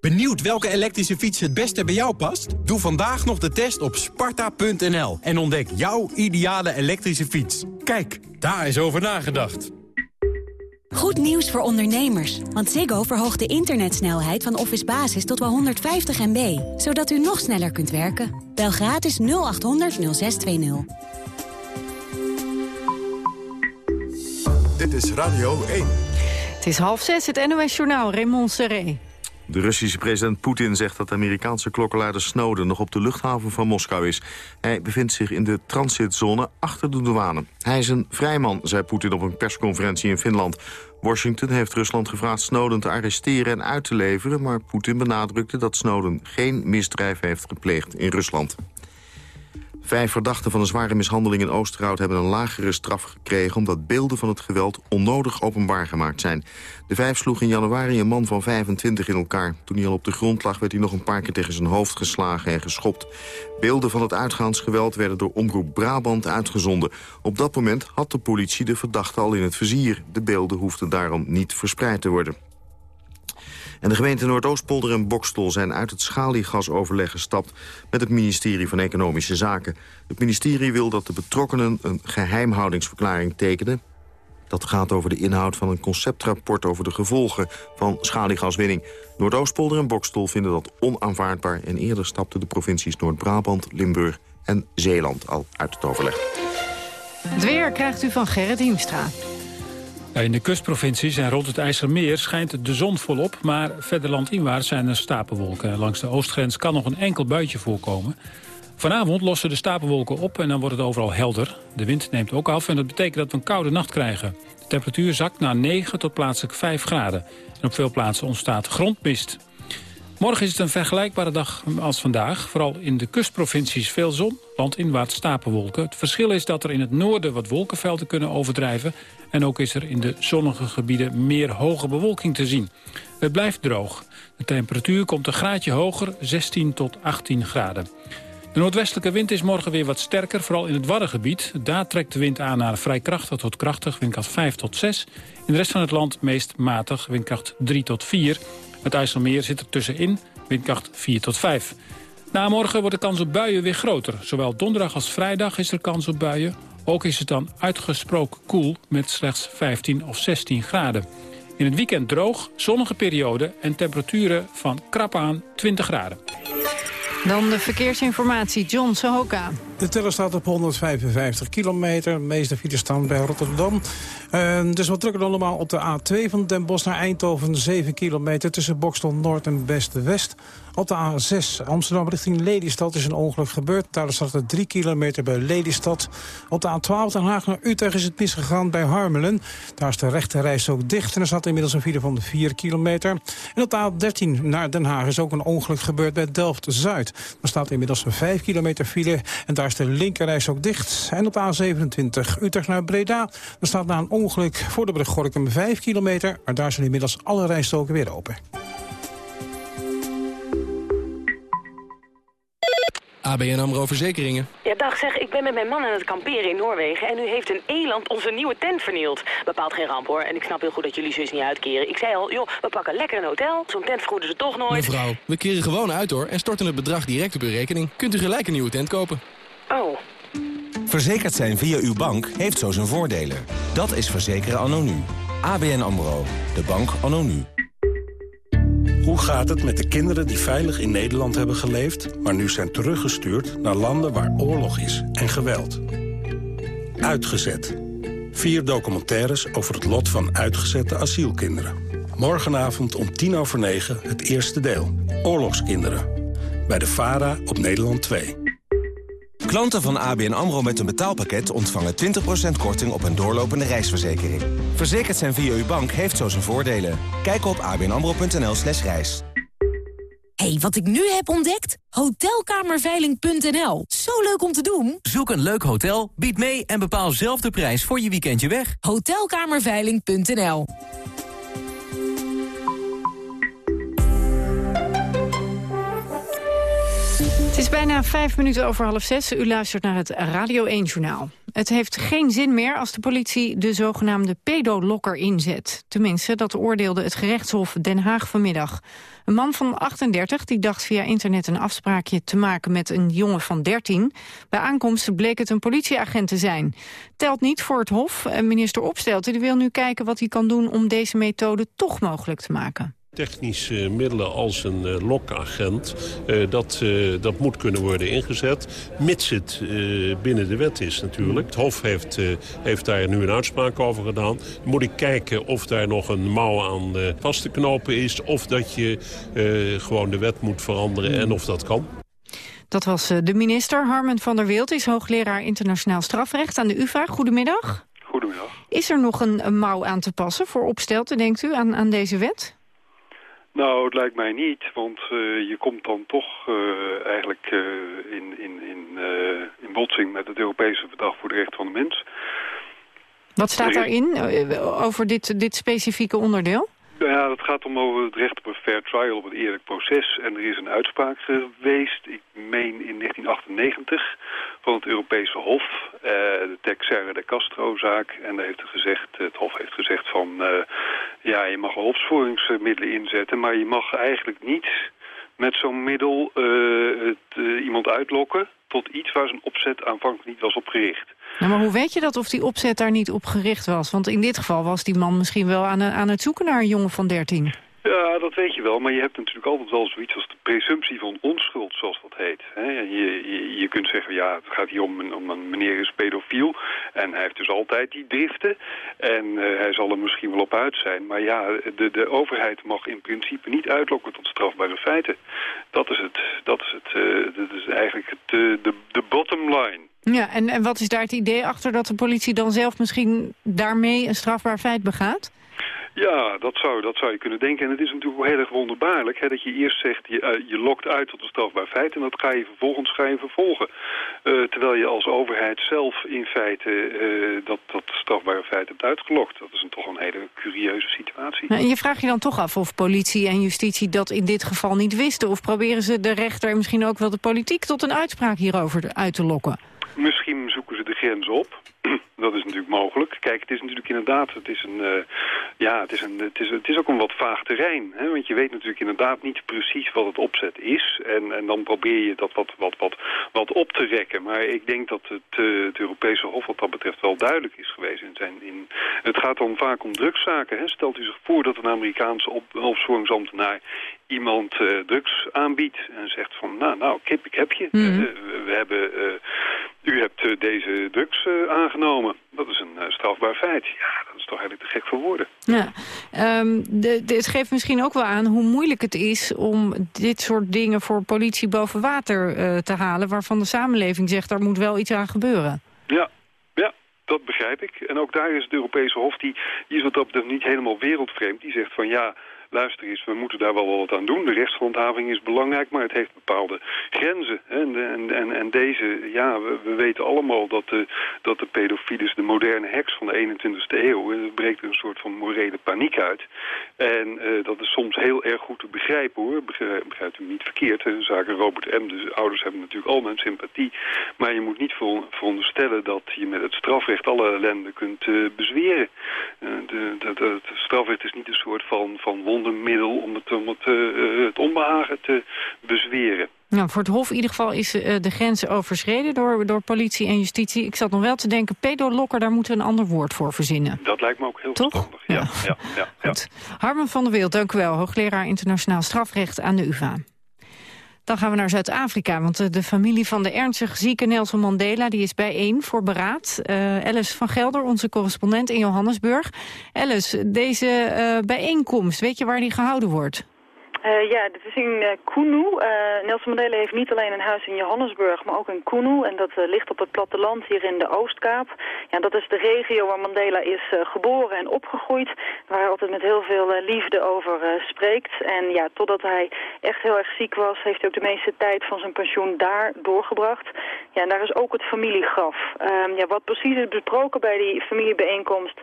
Benieuwd welke elektrische fiets het beste bij jou past? Doe vandaag nog de test op sparta.nl en ontdek jouw ideale elektrische fiets. Kijk, daar is over nagedacht. Goed nieuws voor ondernemers, want Ziggo verhoogt de internetsnelheid van Office Basis tot wel 150 MB, zodat u nog sneller kunt werken. Bel gratis 0800 0620. Dit is Radio 1. Het is half zes, het NOS Journaal, Raymond Serré. De Russische president Poetin zegt dat de Amerikaanse klokkenluider Snowden nog op de luchthaven van Moskou is. Hij bevindt zich in de transitzone achter de douane. Hij is een vrijman, zei Poetin op een persconferentie in Finland. Washington heeft Rusland gevraagd Snowden te arresteren en uit te leveren... maar Poetin benadrukte dat Snowden geen misdrijf heeft gepleegd in Rusland. Vijf verdachten van een zware mishandeling in Oosterhout... hebben een lagere straf gekregen omdat beelden van het geweld onnodig openbaar gemaakt zijn. De vijf sloegen in januari een man van 25 in elkaar. Toen hij al op de grond lag werd hij nog een paar keer tegen zijn hoofd geslagen en geschopt. Beelden van het uitgaansgeweld werden door Omroep Brabant uitgezonden. Op dat moment had de politie de verdachte al in het vizier. De beelden hoefden daarom niet verspreid te worden. En de gemeente Noordoostpolder en Bokstol zijn uit het schaliegasoverleg gestapt met het ministerie van Economische Zaken. Het ministerie wil dat de betrokkenen een geheimhoudingsverklaring tekenen. Dat gaat over de inhoud van een conceptrapport over de gevolgen van schaliegaswinning. Noordoostpolder en Bokstol vinden dat onaanvaardbaar en eerder stapten de provincies Noord-Brabant, Limburg en Zeeland al uit het overleg. Het weer krijgt u van Gerrit Hiemstra. In de kustprovincies en rond het IJsselmeer schijnt de zon volop... maar verder landinwaarts zijn er stapelwolken. Langs de oostgrens kan nog een enkel buitje voorkomen. Vanavond lossen de stapelwolken op en dan wordt het overal helder. De wind neemt ook af en dat betekent dat we een koude nacht krijgen. De temperatuur zakt naar 9 tot plaatselijk 5 graden. En op veel plaatsen ontstaat grondmist. Morgen is het een vergelijkbare dag als vandaag. Vooral in de kustprovincies veel zon, landinwaarts stapelwolken. Het verschil is dat er in het noorden wat wolkenvelden kunnen overdrijven... en ook is er in de zonnige gebieden meer hoge bewolking te zien. Het blijft droog. De temperatuur komt een graadje hoger, 16 tot 18 graden. De noordwestelijke wind is morgen weer wat sterker, vooral in het Waddengebied. Daar trekt de wind aan naar vrij krachtig tot krachtig, windkracht 5 tot 6. In de rest van het land meest matig, windkracht 3 tot 4. Het IJsselmeer zit er tussenin, windkracht 4 tot 5. Na morgen wordt de kans op buien weer groter. Zowel donderdag als vrijdag is er kans op buien. Ook is het dan uitgesproken koel met slechts 15 of 16 graden. In het weekend droog, zonnige periode en temperaturen van krap aan 20 graden. Dan de verkeersinformatie, John Sohoka. De teller staat op 155 kilometer. De meeste files staan bij Rotterdam. Uh, dus wat drukker dan normaal op de A2 van Den Bosch naar Eindhoven. 7 kilometer tussen Bokstel Noord en Beste West. Op de A6 Amsterdam richting Lelystad is een ongeluk gebeurd. Daar staat er 3 kilometer bij Lelystad. Op de A12 Den Haag naar Utrecht is het misgegaan bij Harmelen. Daar is de rechte reis ook dicht en er staat inmiddels een file van 4 kilometer. En op de A13 naar Den Haag is ook een ongeluk gebeurd bij Delft-Zuid. Daar staat inmiddels een 5 kilometer file en daar is de linkerreis ook dicht. En op de A27 Utrecht naar Breda. Daar staat na een ongeluk voor de brug Gorkum 5 kilometer. Maar daar zijn inmiddels alle rijstoken weer open. ABN AMRO Verzekeringen. Ja, dag zeg, ik ben met mijn man aan het kamperen in Noorwegen... en nu heeft een eland onze nieuwe tent vernield. Bepaalt geen ramp, hoor. En ik snap heel goed dat jullie zus niet uitkeren. Ik zei al, joh, we pakken lekker een hotel. Zo'n tent vergoeden ze toch nooit. Mevrouw, we keren gewoon uit, hoor. En storten het bedrag direct op uw rekening. Kunt u gelijk een nieuwe tent kopen. Oh. Verzekerd zijn via uw bank heeft zo zijn voordelen. Dat is verzekeren anno nu. ABN AMRO. De bank anno nu. Hoe gaat het met de kinderen die veilig in Nederland hebben geleefd... maar nu zijn teruggestuurd naar landen waar oorlog is en geweld? Uitgezet. Vier documentaires over het lot van uitgezette asielkinderen. Morgenavond om tien over negen het eerste deel. Oorlogskinderen. Bij de VARA op Nederland 2. Klanten van ABN AMRO met een betaalpakket ontvangen 20% korting op een doorlopende reisverzekering. Verzekerd zijn via uw bank heeft zo zijn voordelen. Kijk op abnamro.nl slash reis. hey, wat ik nu heb ontdekt? Hotelkamerveiling.nl. Zo leuk om te doen. Zoek een leuk hotel, bied mee en bepaal zelf de prijs voor je weekendje weg. Hotelkamerveiling.nl. Het is bijna vijf minuten over half zes. U luistert naar het Radio 1-journaal. Het heeft geen zin meer als de politie de zogenaamde pedolokker inzet. Tenminste, dat oordeelde het gerechtshof Den Haag vanmiddag. Een man van 38 die dacht via internet een afspraakje te maken met een jongen van 13. Bij aankomst bleek het een politieagent te zijn. Telt niet voor het hof. Minister Opstelten die wil nu kijken wat hij kan doen om deze methode toch mogelijk te maken technische middelen als een uh, lokagent, uh, dat, uh, dat moet kunnen worden ingezet. Mits het binnen de wet is natuurlijk. Het Hof heeft, heeft daar nu een uitspraak over gedaan. Dan moet ik kijken of daar nog een mouw aan vast te knopen is... of dat je gewoon de wet moet veranderen en of dat kan. Dat was de minister. Harmen van der Wild is hoogleraar internationaal strafrecht aan de UvA. Goedemiddag. Goedemiddag. Is er nog een, een mouw aan te passen voor opstelten, denkt u, aan, aan deze wet? Nou, het lijkt mij niet, want uh, je komt dan toch uh, eigenlijk uh, in, in, in, in botsing met het Europese Verdrag voor de Rechten van de Mens. Wat staat daarin over dit, dit specifieke onderdeel? Nou ja, het gaat om over het recht op een fair trial, op een eerlijk proces. En er is een uitspraak geweest, ik meen in 1998, van het Europese Hof. Uh, de Texera de Castro-zaak. En daar heeft het, gezegd, het Hof heeft gezegd van... Uh, ja, je mag opsporingsmiddelen inzetten, maar je mag eigenlijk niet met zo'n middel uh, het, iemand uitlokken tot iets waar zijn opzet aanvankelijk niet was op gericht. Nou, maar hoe weet je dat of die opzet daar niet op gericht was? Want in dit geval was die man misschien wel aan, aan het zoeken naar een jongen van 13. Ja, dat weet je wel. Maar je hebt natuurlijk altijd wel zoiets als de presumptie van onschuld, zoals dat heet. Je, je, je kunt zeggen, ja, het gaat hier om een, om een meneer is pedofiel. En hij heeft dus altijd die driften. En uh, hij zal er misschien wel op uit zijn. Maar ja, de, de overheid mag in principe niet uitlokken tot strafbare feiten. Dat is het. Dat is, het, uh, dat is eigenlijk het, uh, de, de bottom line. Ja, en, en wat is daar het idee achter dat de politie dan zelf misschien daarmee een strafbaar feit begaat? Ja, dat zou, dat zou je kunnen denken. En het is natuurlijk wel heel erg wonderbaarlijk hè, dat je eerst zegt, je, uh, je lokt uit tot een strafbaar feit en dat ga je vervolgens ga je vervolgen. Uh, terwijl je als overheid zelf in feite uh, dat, dat strafbare feit hebt uitgelokt. Dat is een, toch een hele curieuze situatie. Nou, en je vraagt je dan toch af of politie en justitie dat in dit geval niet wisten? Of proberen ze de rechter en misschien ook wel de politiek tot een uitspraak hierover uit te lokken? Misschien zoeken ze de grens op. Dat is natuurlijk mogelijk. Kijk, het is natuurlijk inderdaad, het is een, uh, ja, het is, een, het, is, het is ook een wat vaag terrein. Hè? Want je weet natuurlijk inderdaad niet precies wat het opzet is. En, en dan probeer je dat wat, wat, wat, wat op te rekken. Maar ik denk dat het, uh, het Europese Hof wat dat betreft wel duidelijk is geweest. In zijn, in, het gaat dan vaak om drugszaken. Hè? Stelt u zich voor dat een Amerikaanse op, opsporingsambtenaar iemand uh, drugs aanbiedt en zegt van, nou, nou, kip, ik heb je. Mm -hmm. we, we, hebben, u hebt deze drugs aangenomen. Dat is een uh, strafbaar feit. Ja, dat is toch eigenlijk te gek voor woorden. Ja, um, de, de, het geeft misschien ook wel aan hoe moeilijk het is... om dit soort dingen voor politie boven water uh, te halen... waarvan de samenleving zegt, daar moet wel iets aan gebeuren. Ja, ja, dat begrijp ik. En ook daar is het Europese Hof, die, die is wat dat betreft niet helemaal wereldvreemd. Die zegt van ja, luister eens, we moeten daar wel wat aan doen. De rechtshandhaving is belangrijk, maar het heeft bepaalde grenzen. En, en, en, en deze, ja, we, we, weten allemaal dat de, dat de pedofielus de moderne heks van de 21ste eeuw, er breekt een soort van morele paniek uit. En uh, dat is soms heel erg goed te begrijpen hoor, begrijpt, u niet verkeerd. De zaken Robert M., de ouders hebben natuurlijk al mijn sympathie. Maar je moet niet veronderstellen dat je met het strafrecht alle ellende kunt uh, bezweren. De, het strafrecht is niet een soort van, van middel om het, om het, uh, het onbehagen te bezweren. Nou, voor het Hof in ieder geval is uh, de grens overschreden door, door politie en justitie. Ik zat nog wel te denken, pedolokker, daar moeten we een ander woord voor verzinnen. Dat lijkt me ook heel Toch? verstandig. Ja. Ja, ja, ja, Harmen van der Wild, dank u wel. Hoogleraar internationaal strafrecht aan de UvA. Dan gaan we naar Zuid-Afrika, want de, familie van de ernstig zieke Nelson Mandela die is bijeen voor beraad. Uh, Alice van Gelder, onze correspondent in Johannesburg. Alice, deze uh, bijeenkomst, weet je waar die gehouden wordt? Uh, ja, dit is in uh, Kunu. Uh, Nelson Mandela heeft niet alleen een huis in Johannesburg, maar ook in Kunu. En dat ligt op het platteland hier in de Oostkaap. Ja, dat is de regio waar Mandela is geboren en opgegroeid. Waar hij altijd met heel veel liefde over spreekt. En ja, totdat hij echt heel erg ziek was, heeft hij ook de meeste tijd van zijn pensioen daar doorgebracht. Ja, en daar is ook het familiegraf. Ehm, ja, wat precies is besproken bij die familiebijeenkomst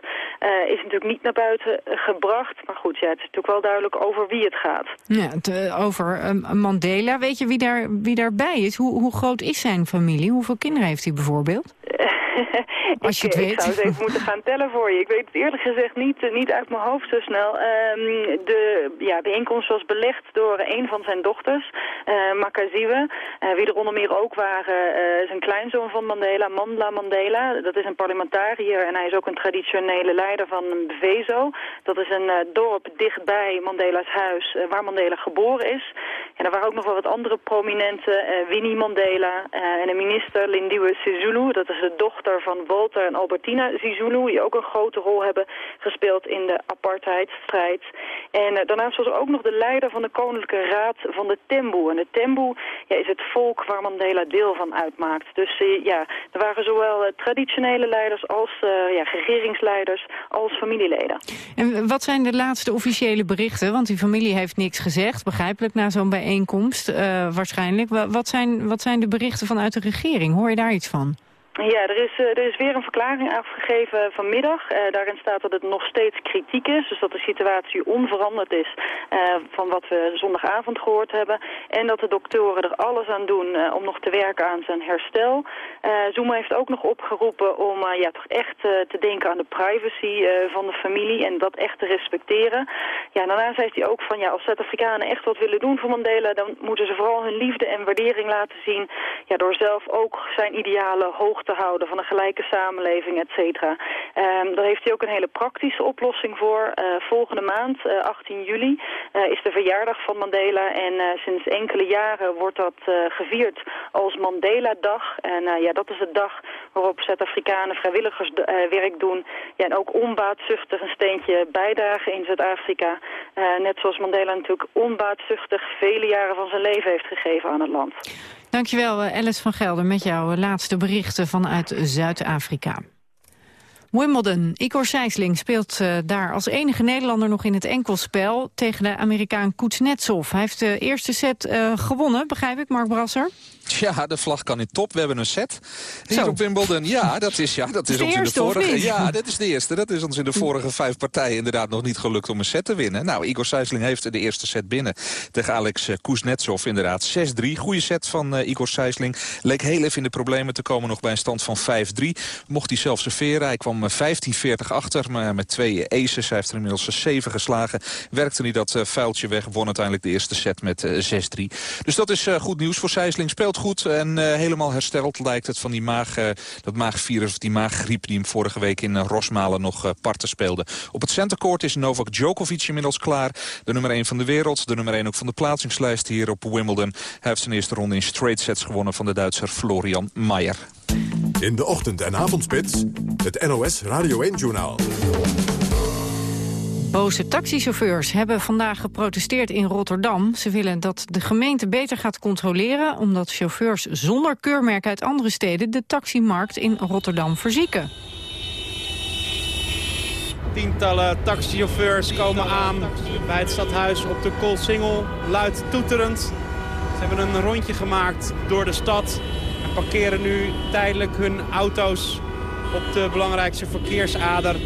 is natuurlijk niet naar buiten gebracht. Maar goed, ja, het is natuurlijk wel duidelijk over wie het gaat. Ja, te, over um, Mandela. Weet je wie, daar, wie daarbij is? Hoe, hoe groot is zijn familie? Hoeveel kinderen heeft hij bijvoorbeeld? Als je het ik, weet. Ik zou het even moeten gaan tellen voor je. Ik weet het eerlijk gezegd niet, eh, niet uit mijn hoofd zo snel. Um, de ja, bijeenkomst was belegd door een van zijn dochters, uh, Makaziwe. Uh, wie er onder meer ook waren, uh, zijn kleinzoon van Mandela, Mandla Mandela. Dat is een parlementariër en hij is ook een traditionele leider van Bevezo. Dat is een dorp dichtbij Mandela's huis, waar Mandela geboren is. En er waren ook nog wel wat andere prominenten. Winnie Mandela en een minister, Lindiwe Sisulu. Dat is de dochter van Walter en Albertina Zizulu... die ook een grote rol hebben gespeeld in de apartheidstrijd. En uh, daarnaast was er ook nog de leider van de Koninklijke Raad van de Tembu. En de Tembu ja, is het volk waar Mandela deel van uitmaakt. Dus uh, ja, er waren zowel uh, traditionele leiders als ja, regeringsleiders als familieleden. En wat zijn de laatste officiële berichten? Want die familie heeft niks gezegd, begrijpelijk, na zo'n bijeenkomst waarschijnlijk. Wat zijn, wat zijn de berichten vanuit de regering? Hoor je daar iets van? Ja, er is, er is weer een verklaring afgegeven vanmiddag. Uh, daarin staat dat het nog steeds kritiek is. Dus dat de situatie onveranderd is uh, van wat we zondagavond gehoord hebben. En dat de doktoren er alles aan doen om nog te werken aan zijn herstel. Zuma heeft ook nog opgeroepen om ja, toch echt te denken aan de privacy van de familie. En dat echt te respecteren. Ja, en daarna zegt hij ook van ja, als Zuid-Afrikanen echt wat willen doen voor Mandela... dan moeten ze vooral hun liefde en waardering laten zien. Ja, door zelf ook zijn idealen hoog te houden van een gelijke samenleving, et cetera. Um, daar heeft hij ook een hele praktische oplossing voor. Uh, volgende maand, uh, 18 juli, uh, is de verjaardag van Mandela. En sinds enkele jaren wordt dat gevierd als Mandela-dag. En ja, dat is de dag waarop Zuid-Afrikanen vrijwilligerswerk doen. Ja, en ook onbaatzuchtig een steentje bijdragen in Zuid-Afrika. net zoals Mandela natuurlijk onbaatzuchtig vele jaren van zijn leven heeft gegeven aan het land. Dankjewel Alice van Gelder met jouw laatste berichten vanuit Zuid-Afrika. Wimbledon. Igor Sijsling speelt uh, daar als enige Nederlander nog in het enkelspel tegen de Amerikaan Kuznetsov. Hij heeft de eerste set uh, gewonnen, begrijp ik, Mark Brasser? Ja, de vlag kan in top. We hebben een set hier Zo. op Wimbledon. Ja, dat is, ja, dat is, is ons in de vorige. Ja, dat is de eerste. Dat is ons in de vorige vijf partijen inderdaad nog niet gelukt om een set te winnen. Nou, Igor Sijsling heeft de eerste set binnen tegen Alex Kuznetsov. Inderdaad, 6-3. Goede set van uh, Igor Sijsling. Leek heel even in de problemen te komen nog bij een stand van 5-3. Mocht hij zelf serveren. Hij kwam 15-40 achter, maar met twee aces. Hij heeft er inmiddels 7 geslagen. Werkte hij dat uh, vuiltje weg. Won uiteindelijk de eerste set met uh, 6-3. Dus dat is goed nieuws voor Sijsling. Speelt goed en helemaal hersteld lijkt het van die maag, dat maagvirus of die maaggriep die hem vorige week in Rosmalen nog parten speelde. Op het centercourt is Novak Djokovic inmiddels klaar. De nummer 1 van de wereld, de nummer 1 ook van de plaatsingslijst hier op Wimbledon. Hij heeft zijn eerste ronde in straight sets gewonnen van de Duitser Florian Mayer. In de ochtend- en avondspits, het NOS Radio 1-journaal. Boze taxichauffeurs hebben vandaag geprotesteerd in Rotterdam. Ze willen dat de gemeente beter gaat controleren... omdat chauffeurs zonder keurmerk uit andere steden... de taximarkt in Rotterdam verzieken. Tientallen taxichauffeurs komen aan bij het stadhuis op de Koolsingel. Luid toeterend. Ze hebben een rondje gemaakt door de stad... en parkeren nu tijdelijk hun auto's op de belangrijkste verkeersader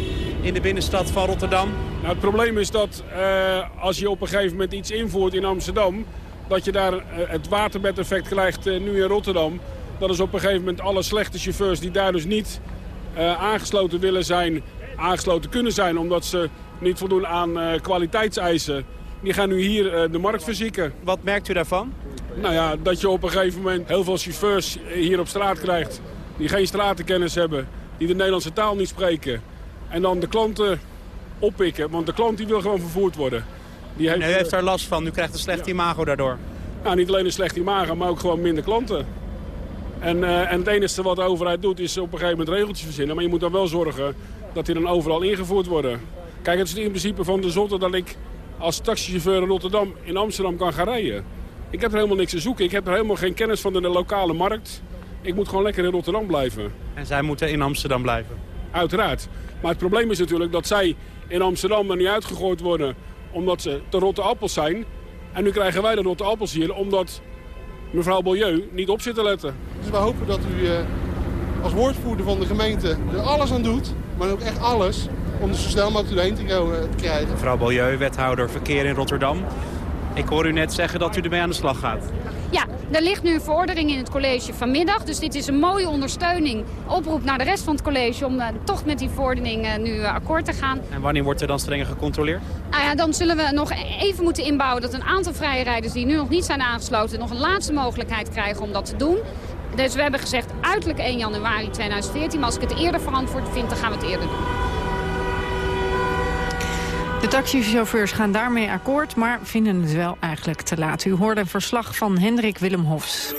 in de binnenstad van Rotterdam. Nou, het probleem is dat uh, als je op een gegeven moment iets invoert in Amsterdam... dat je daar uh, het waterbedeffect krijgt uh, nu in Rotterdam. Dat is op een gegeven moment alle slechte chauffeurs die daar dus niet aangesloten willen zijn... aangesloten kunnen zijn omdat ze niet voldoen aan kwaliteitseisen. Die gaan nu hier de markt verzieken. Wat merkt u daarvan? Nou ja, dat je op een gegeven moment heel veel chauffeurs hier op straat krijgt... die geen stratenkennis hebben, die de Nederlandse taal niet spreken... En dan de klanten oppikken, want de klant die wil gewoon vervoerd worden. Die heeft, u heeft daar last van, u krijgt een slecht ja. imago daardoor. nou, niet alleen een slechte imago, maar ook gewoon minder klanten. En, en het enige wat de overheid doet is op een gegeven moment regeltjes verzinnen. Maar je moet dan wel zorgen dat die dan overal ingevoerd worden. Kijk, het is in principe van de zotte dat ik als taxichauffeur in Rotterdam in Amsterdam kan gaan rijden. Ik heb er helemaal niks te zoeken. Ik heb er helemaal geen kennis van de lokale markt. Ik moet gewoon lekker in Rotterdam blijven. En zij moeten in Amsterdam blijven? Uiteraard. Maar het probleem is natuurlijk dat zij in Amsterdam er niet uitgegooid worden... omdat ze te rotte appels zijn. En nu krijgen wij de rotte appels hier omdat mevrouw Beaulieu niet op zit te letten. Dus we hopen dat u uh, als woordvoerder van de gemeente er alles aan doet... maar ook echt alles om er zo snel mogelijk doorheen te, te krijgen. Mevrouw Beaulieu, wethouder verkeer in Rotterdam. Ik hoor u net zeggen dat u ermee aan de slag gaat. Ja, er ligt nu een verordening in het college vanmiddag. Dus dit is een mooie ondersteuning, oproep naar de rest van het college... om uh, toch met die verordening uh, nu uh, akkoord te gaan. En wanneer wordt er dan strenger gecontroleerd? Nou ja, dan zullen we nog even moeten inbouwen dat een aantal vrije rijders... die nu nog niet zijn aangesloten, nog een laatste mogelijkheid krijgen om dat te doen. Dus we hebben gezegd uiterlijk 1 januari 2014. Maar als ik het eerder verantwoord vind, dan gaan we het eerder doen. De taxichauffeurs gaan daarmee akkoord, maar vinden het wel eigenlijk te laat. U hoorde een verslag van Hendrik Willem Hofs.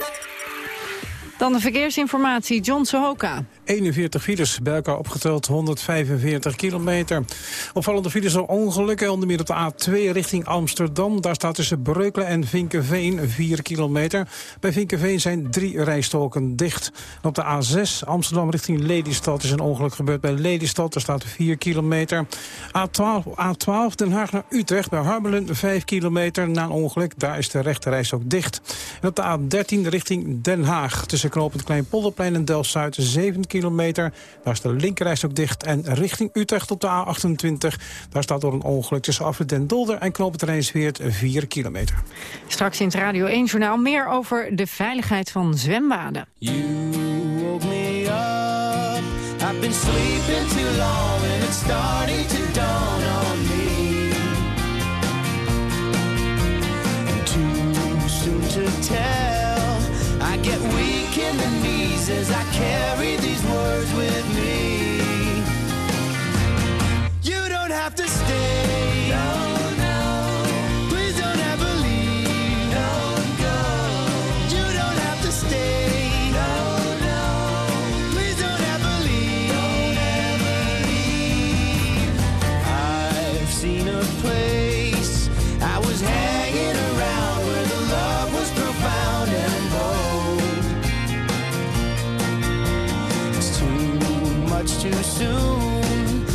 Dan de verkeersinformatie, John Sohoka. 41 files, bij elkaar opgeteld 145 kilometer. Opvallende files door ongelukken, onder meer op de A2 richting Amsterdam. Daar staat tussen Breukelen en Vinkenveen 4 kilometer. Bij Vinkenveen zijn drie rijstoken dicht. Op de A6 Amsterdam richting Lelystad is een ongeluk gebeurd bij Lelystad. Daar staat 4 kilometer. A12, A12 Den Haag naar Utrecht bij Harbelen 5 kilometer. Na een ongeluk, daar is de rechterreis ook dicht. En op de A13 richting Den Haag tussen knooppunt Kleinpolderplein en Delft-Zuid 7 kilometer. Daar is de linkerreis ook dicht. En richting Utrecht op de A28. Daar staat door een ongeluk tussen Afrit den Dolder en Rijnsweert 4 kilometer. Straks in het Radio 1-journaal meer over de veiligheid van zwembaden. You woke me up. I've been sleeping too long and it's starting to dawn on me. And too soon to tell. I get weak in the knees as I carry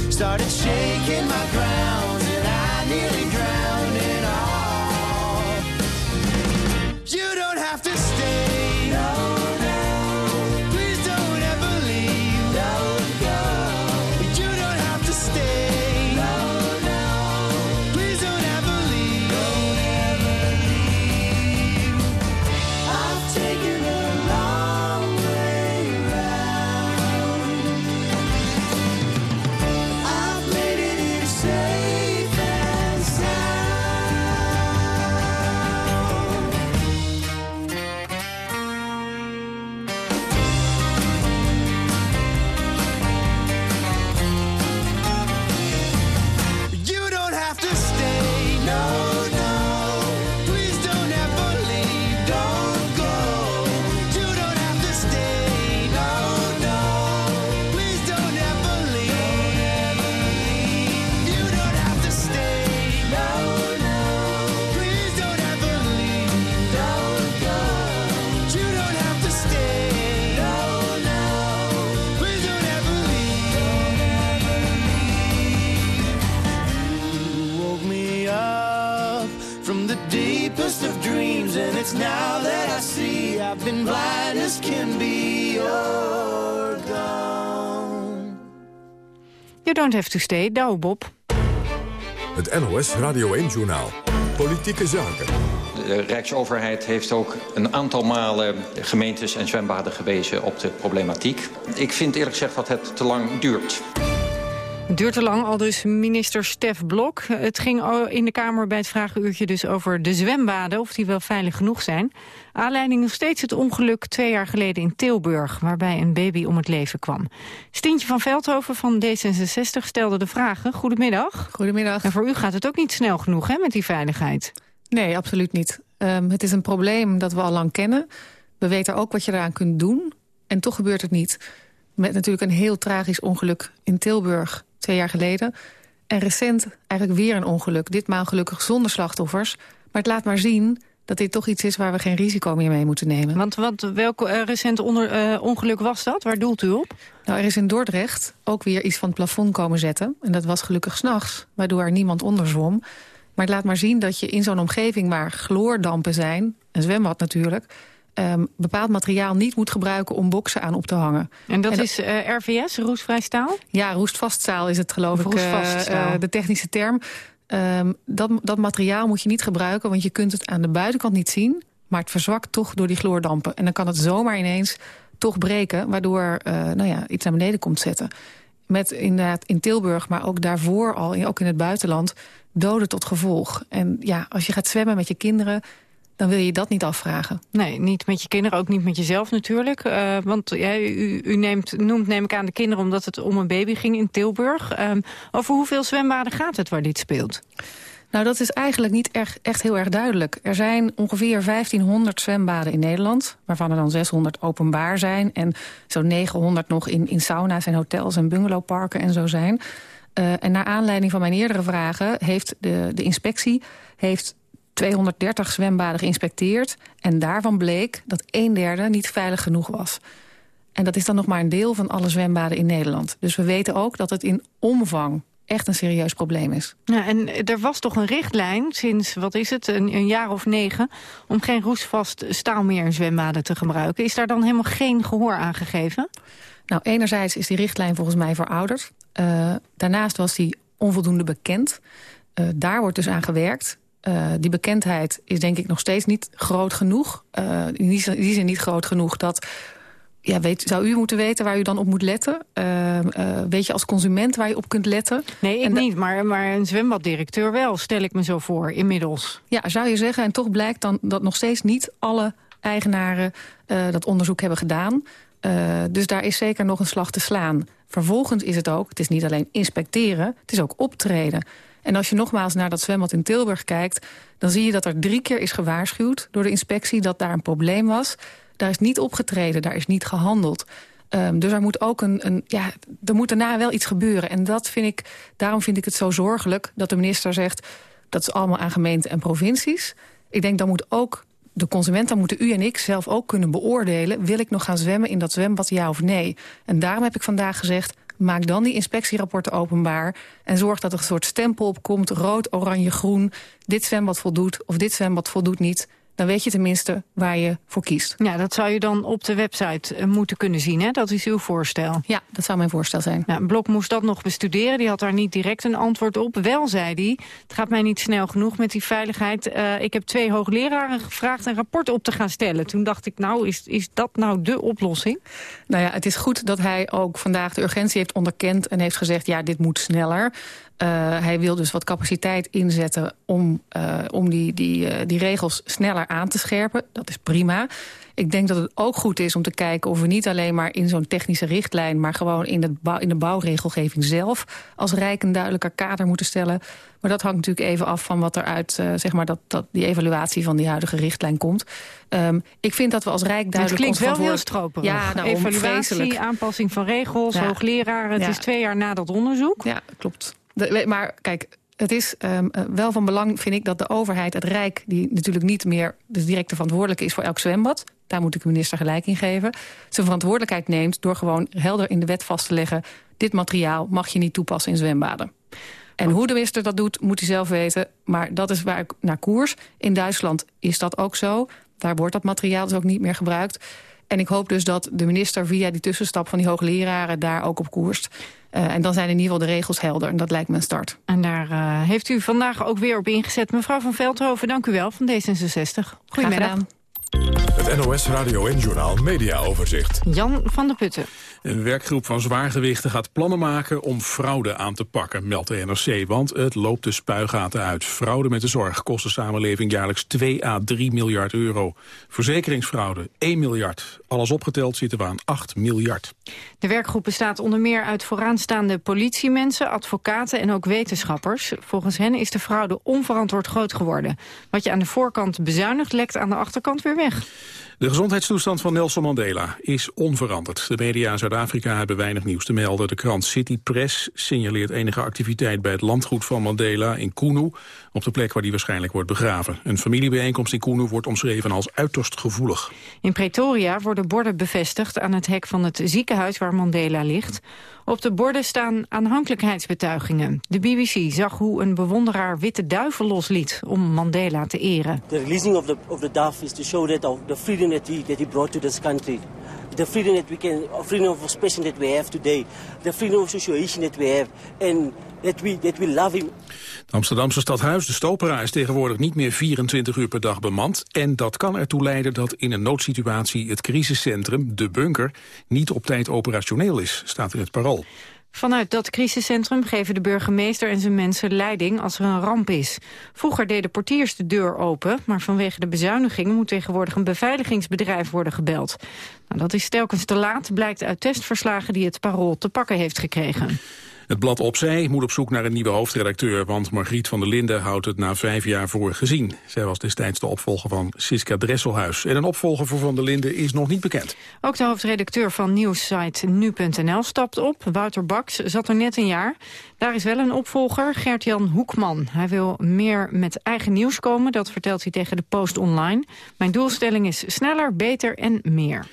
Started shaking my grounds don't have to stay, Douwe Bob. Het NOS Radio 1-journaal. Politieke zaken. De Rijksoverheid heeft ook een aantal malen gemeentes en zwembaden gewezen op de problematiek. Ik vind eerlijk gezegd dat het te lang duurt. Het duurt te lang, al dus minister Stef Blok. Het ging in de Kamer bij het vragenuurtje dus over de zwembaden... of die wel veilig genoeg zijn. Aanleiding nog steeds het ongeluk twee jaar geleden in Tilburg... waarbij een baby om het leven kwam. Stientje van Veldhoven van D66 stelde de vragen. Goedemiddag. Goedemiddag. En voor u gaat het ook niet snel genoeg hè, met die veiligheid. Nee, absoluut niet. Ehm, het is een probleem dat we al lang kennen. We weten ook wat je eraan kunt doen. En toch gebeurt het niet. Met natuurlijk een heel tragisch ongeluk in Tilburg twee jaar geleden. En recent eigenlijk weer een ongeluk. Ditmaal gelukkig zonder slachtoffers. Maar het laat maar zien dat dit toch iets is waar we geen risico meer mee moeten nemen. Want, want welk uh, recent onder, uh, ongeluk was dat? Waar doelt u op? Nou, er is in Dordrecht ook weer iets van het plafond komen zetten. En dat was gelukkig s'nachts, waardoor er niemand onder zwom. Maar het laat maar zien dat je in zo'n omgeving waar chloordampen zijn... een zwembad natuurlijk... Um, bepaald materiaal niet moet gebruiken om boksen aan op te hangen. En dat en is uh, RVS, roestvrij staal? Ja, roestvaststaal is het geloof ik, uh, de technische term. Um, dat, dat materiaal moet je niet gebruiken, want je kunt het aan de buitenkant niet zien... maar het verzwakt toch door die chloordampen. En dan kan het zomaar ineens toch breken, waardoor uh, nou ja, iets naar beneden komt zetten. Met inderdaad in Tilburg, maar ook daarvoor al, ook in het buitenland... doden tot gevolg. En ja, als je gaat zwemmen met je kinderen dan wil je dat niet afvragen. Nee, niet met je kinderen, ook niet met jezelf natuurlijk. Uh, want ja, u, u neemt, noemt, neem ik aan, de kinderen omdat het om een baby ging in Tilburg. Um, over hoeveel zwembaden gaat het waar dit speelt? Nou, dat is eigenlijk niet echt, echt heel erg duidelijk. Er zijn ongeveer 1500 zwembaden in Nederland... waarvan er dan 600 openbaar zijn... en zo'n 900 nog in, in sauna's en hotels en bungalowparken en zo zijn. Uh, en naar aanleiding van mijn eerdere vragen... heeft de, de inspectie heeft 230 zwembaden geïnspecteerd... en daarvan bleek dat een derde niet veilig genoeg was. En dat is dan nog maar een deel van alle zwembaden in Nederland. Dus we weten ook dat het in omvang echt een serieus probleem is. Ja, en er was toch een richtlijn sinds, wat is het, een, een, jaar of negen... om geen roestvast staal meer in zwembaden te gebruiken. Is daar dan helemaal geen gehoor aan gegeven? Nou, enerzijds is die richtlijn volgens mij verouderd. Uh, daarnaast was die onvoldoende bekend. Uh, daar wordt dus aan gewerkt. Uh, die bekendheid is denk ik nog steeds niet groot genoeg. Uh, in die zin niet groot genoeg dat... Ja, weet, zou u moeten weten waar u dan op moet letten? Uh, weet je als consument waar je op kunt letten? Nee, ik niet, maar, maar een zwembaddirecteur wel, stel ik me zo voor, inmiddels. Ja, zou je zeggen. En toch blijkt dan dat nog steeds niet alle eigenaren dat onderzoek hebben gedaan. dus daar is zeker nog een slag te slaan. Vervolgens is het ook, het is niet alleen inspecteren, het is ook optreden. En als je nogmaals naar dat zwembad in Tilburg kijkt... dan zie je dat er drie keer is gewaarschuwd door de inspectie... dat daar een probleem was. Daar is niet opgetreden, daar is niet gehandeld. Um, dus er moet ook een, een, ja, er moet daarna wel iets gebeuren. En dat vind ik, daarom vind ik het zo zorgelijk dat de minister zegt... dat is allemaal aan gemeenten en provincies. Ik denk, dan moet ook de consument, dan moeten u en ik zelf ook kunnen beoordelen... wil ik nog gaan zwemmen in dat zwembad, ja of nee? En daarom heb ik vandaag gezegd maak dan die inspectierapporten openbaar... en zorg dat er een soort stempel op komt, rood, oranje, groen... dit zwembad voldoet of dit zwembad voldoet niet dan weet je tenminste waar je voor kiest. Ja, dat zou je dan op de website eh, moeten kunnen zien, hè? Dat is uw voorstel. Ja, dat zou mijn voorstel zijn. Ja, Blok moest dat nog bestuderen. Die had daar niet direct een antwoord op. Wel, zei hij, het gaat mij niet snel genoeg met die veiligheid. Uh, ik heb twee hoogleraren gevraagd een rapport op te gaan stellen. Toen dacht ik, nou, is, is dat nou de oplossing? Nou ja, het is goed dat hij ook vandaag de urgentie heeft onderkend... en heeft gezegd, ja, dit moet sneller. Uh, hij wil dus wat capaciteit inzetten om, uh, om die, die, uh, die regels sneller aan te scherpen. Dat is prima. Ik denk dat het ook goed is om te kijken of we niet alleen maar in zo'n technische richtlijn... maar gewoon in, het bouw, in de bouwregelgeving zelf als Rijk een duidelijker kader moeten stellen. Maar dat hangt natuurlijk even af van wat er uit zeg maar dat, dat die evaluatie van die huidige richtlijn komt. Um, ik vind dat we als Rijk duidelijk... Het klinkt wel heel stroperig. Ja, nou, Evaluatie, aanpassing van regels, ja. hoogleraren. Het Ja. is twee jaar na dat onderzoek. Ja, klopt. Maar kijk, het is um, wel van belang, vind ik, dat de overheid, het Rijk... die natuurlijk niet meer de directe verantwoordelijke is voor elk zwembad... daar moet ik de minister gelijk in geven... zijn verantwoordelijkheid neemt door gewoon helder in de wet vast te leggen... dit materiaal mag je niet toepassen in zwembaden. En hoe de minister dat doet, moet hij zelf weten. Maar dat is waar ik naar koers. In Duitsland is dat ook zo. Daar wordt dat materiaal dus ook niet meer gebruikt. En ik hoop dus dat de minister via die tussenstap van die hoogleraren... daar ook op koerst. Uh, en dan zijn in ieder geval de regels helder. En dat lijkt me een start. En daar uh, heeft u vandaag ook weer op ingezet. Mevrouw van Veldhoven, dank u wel van D66. Goedemiddag. Het NOS Radio en Journaal Media Overzicht. Jan van der Putten. Een werkgroep van zwaargewichten gaat plannen maken om fraude aan te pakken, meldt de NRC. Want het loopt de spuigaten uit. Fraude met de zorg kost de samenleving jaarlijks 2 à 3 miljard euro. Verzekeringsfraude 1 miljard. Alles opgeteld zitten we aan 8 miljard. De werkgroep bestaat onder meer uit vooraanstaande politiemensen, advocaten en ook wetenschappers. Volgens hen is de fraude onverantwoord groot geworden. Wat je aan de voorkant bezuinigt, lekt aan de achterkant weer weg. De gezondheidstoestand van Nelson Mandela is onveranderd. De media in Zuid-Afrika hebben weinig nieuws te melden. De krant City Press signaleert enige activiteit bij het landgoed van Mandela in Kunu, op de plek waar hij waarschijnlijk wordt begraven. Een familiebijeenkomst in Kunu wordt omschreven als uiterst gevoelig. In Pretoria worden borden bevestigd aan het hek van het ziekenhuis waar Mandela ligt. Op de borden staan aanhankelijkheidsbetuigingen. De BBC zag hoe een bewonderaar witte duiven losliet om Mandela te eren. The releasing of the of the dove is to show that of the freedom that he that he brought to this country. The freedom that we can, freedom of expression that we have today, the freedom of association that we have, and that we that we love him. Het Amsterdamse stadhuis, de Stopera, is tegenwoordig niet meer 24 uur per dag bemand. En dat kan ertoe leiden dat in een noodsituatie het crisiscentrum, de bunker, niet op tijd operationeel is, staat in het parool. Vanuit dat crisiscentrum geven de burgemeester en zijn mensen leiding als er een ramp is. Vroeger deden portiers de deur open, maar vanwege de bezuinigingen moet tegenwoordig een beveiligingsbedrijf worden gebeld. Nou, dat is telkens te laat, blijkt uit testverslagen die het parool te pakken heeft gekregen. Het blad Opzij moet op zoek naar een nieuwe hoofdredacteur... want Margriet van der Linden houdt het na vijf jaar voor gezien. Zij was destijds de opvolger van Siska Dresselhuis. En een opvolger voor van der Linden is nog niet bekend. Ook de hoofdredacteur van nieuwssite nu.nl stapt op. Wouter Baks zat er net een jaar. Daar is wel een opvolger, Gert-Jan Hoekman. Hij wil meer met eigen nieuws komen, dat vertelt hij tegen de Post Online. Mijn doelstelling is sneller, beter en meer.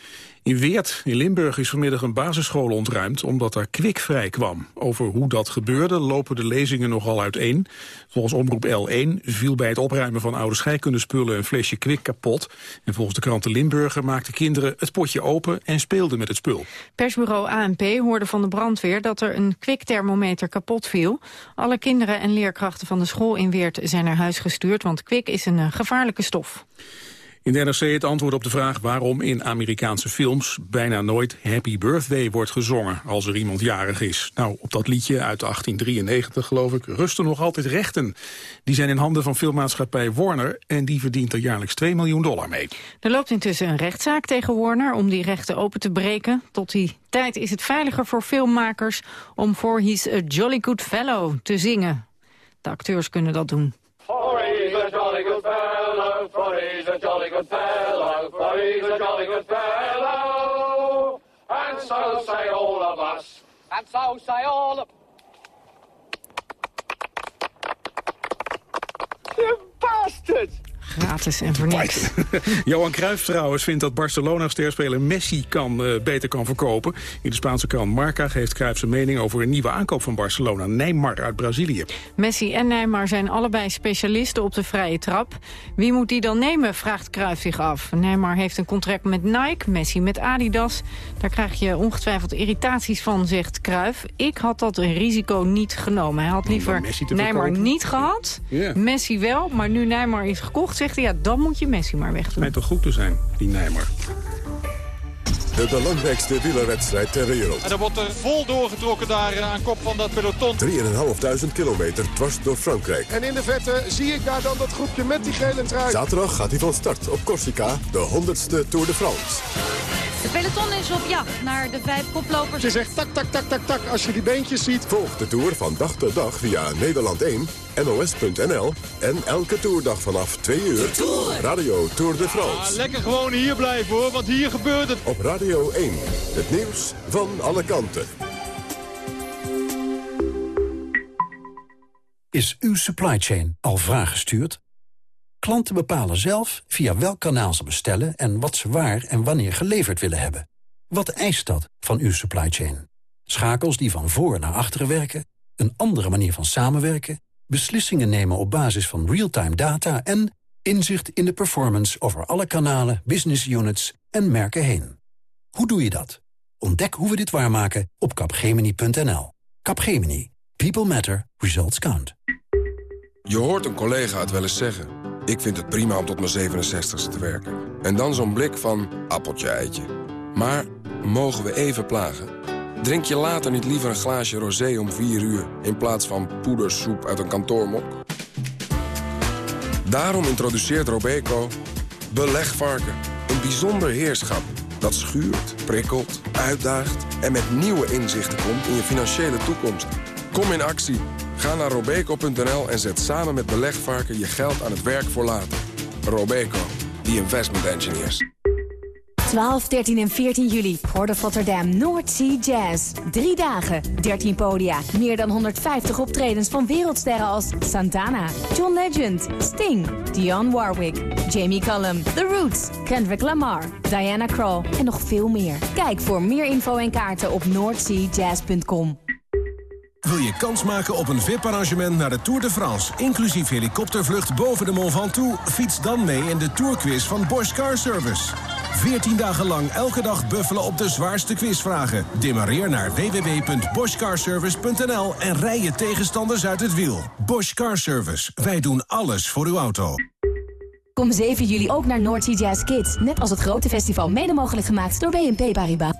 In Weert in Limburg is vanmiddag een basisschool ontruimd omdat er kwik vrij kwam. Over hoe dat gebeurde lopen de lezingen nogal uiteen. Volgens omroep L1 viel bij het opruimen van oude scheikundespullen een flesje kwik kapot. En volgens de krant de Limburger maakten kinderen het potje open en speelden met het spul. Persbureau ANP hoorde van de brandweer dat er een kwikthermometer kapot viel. Alle kinderen en leerkrachten van de school in Weert zijn naar huis gestuurd, want kwik is een eh, gevaarlijke stof. In de NRC het antwoord op de vraag waarom in Amerikaanse films bijna nooit Happy Birthday wordt gezongen als er iemand jarig is. Nou, op dat liedje uit 1893 geloof ik rusten nog altijd rechten. Die zijn in handen van filmmaatschappij Warner en die verdient er jaarlijks 2 miljoen dollar mee. Er loopt intussen een rechtszaak tegen Warner om die rechten open te breken. Tot die tijd is het veiliger voor filmmakers om voor He's a Jolly Good Fellow te zingen. De acteurs kunnen dat doen. He's a jolly good fellow. And so say all of us. And so say all of... You bastard! Gratis en voor niks. Johan Cruijff trouwens vindt dat Barcelona-sterspeler Messi kan, eh, beter kan verkopen. In de Spaanse krant Marca geeft Cruijff zijn mening over een nieuwe aankoop van Barcelona. Neymar uit Brazilië. Messi en Neymar zijn allebei specialisten op de vrije trap. Wie moet die dan nemen, vraagt Cruijff zich af. Neymar heeft een contract met Nike, Messi met Adidas. Daar krijg je ongetwijfeld irritaties van, zegt Cruijff. Ik had dat risico niet genomen. Hij had liever Neymar niet gehad. Ja. Messi wel, maar nu Neymar is gekocht, ja, dan moet je Messi maar wegdoen. Schijnt toch goed te zijn, die Neymar. De belangrijkste wielerwedstrijd ter wereld. En er wordt er vol doorgetrokken daar eh, aan kop van dat peloton. 3.500 kilometer dwars door Frankrijk. En in de vette zie ik daar dan dat groepje met die gele trui. Zaterdag gaat hij van start op Corsica, de 100ste Tour de France. De peloton is op jacht naar de vijf koplopers. Je zegt tak, tak, tak, tak, tak als je die beentjes ziet. Volg de Tour van dag tot dag via Nederland 1, NOS.nl en elke toerdag vanaf 2 uur. Radio Tour de Ah, France. lekker gewoon hier blijven hoor, want hier gebeurt het. Op Radio 1, het nieuws van alle kanten. Is uw supply chain al vraaggestuurd? Klanten bepalen zelf via welk kanaal ze bestellen... en wat ze waar en wanneer geleverd willen hebben. Wat eist dat van uw supply chain? Schakels die van voor naar achteren werken? Een andere manier van samenwerken? Beslissingen nemen op basis van real-time data... en inzicht in de performance over alle kanalen, business units en merken heen. Hoe doe je dat? Ontdek hoe we dit waarmaken op capgemini.nl. Capgemini. People matter. Results count. Je hoort een collega het wel eens zeggen. Ik vind het prima om tot mijn 67ste te werken. En dan zo'n blik van appeltje-eitje. Maar mogen we even plagen? Drink je later niet liever een glaasje rosé om 4 uur... in plaats van poedersoep uit een kantoormok? Daarom introduceert Robeco belegvarken. Een bijzonder heerschap dat schuurt, prikkelt, uitdaagt... en met nieuwe inzichten komt in je financiële toekomst. Kom in actie. Ga naar robeco.nl en zet samen met belegvarken je geld aan het werk voor later. Robeco, the investment engineers. 12, 13 en 14 juli. Port of Rotterdam North Sea Jazz. Drie dagen, 13 podia. Meer dan 150 optredens van wereldsterren als Santana, John Legend, Sting, Dionne Warwick, Jamie Cullum, The Roots, Kendrick Lamar, Diana Krall en nog veel meer. Kijk voor meer info en kaarten op northseajazz.com. Wil je kans maken op een VIP-arrangement naar de Tour de France... inclusief helikoptervlucht boven de Mont Ventoux? Fiets dan mee in de Tourquiz van Bosch Car Service. 14 dagen lang elke dag buffelen op de zwaarste quizvragen. Demareer naar www.boschcarservice.nl en rij je tegenstanders uit het wiel. Bosch Car Service. Wij doen alles voor uw auto. Kom 7 juli ook naar North Sea Jazz Kids. Net als het grote festival mede mogelijk gemaakt door BNP Paribas.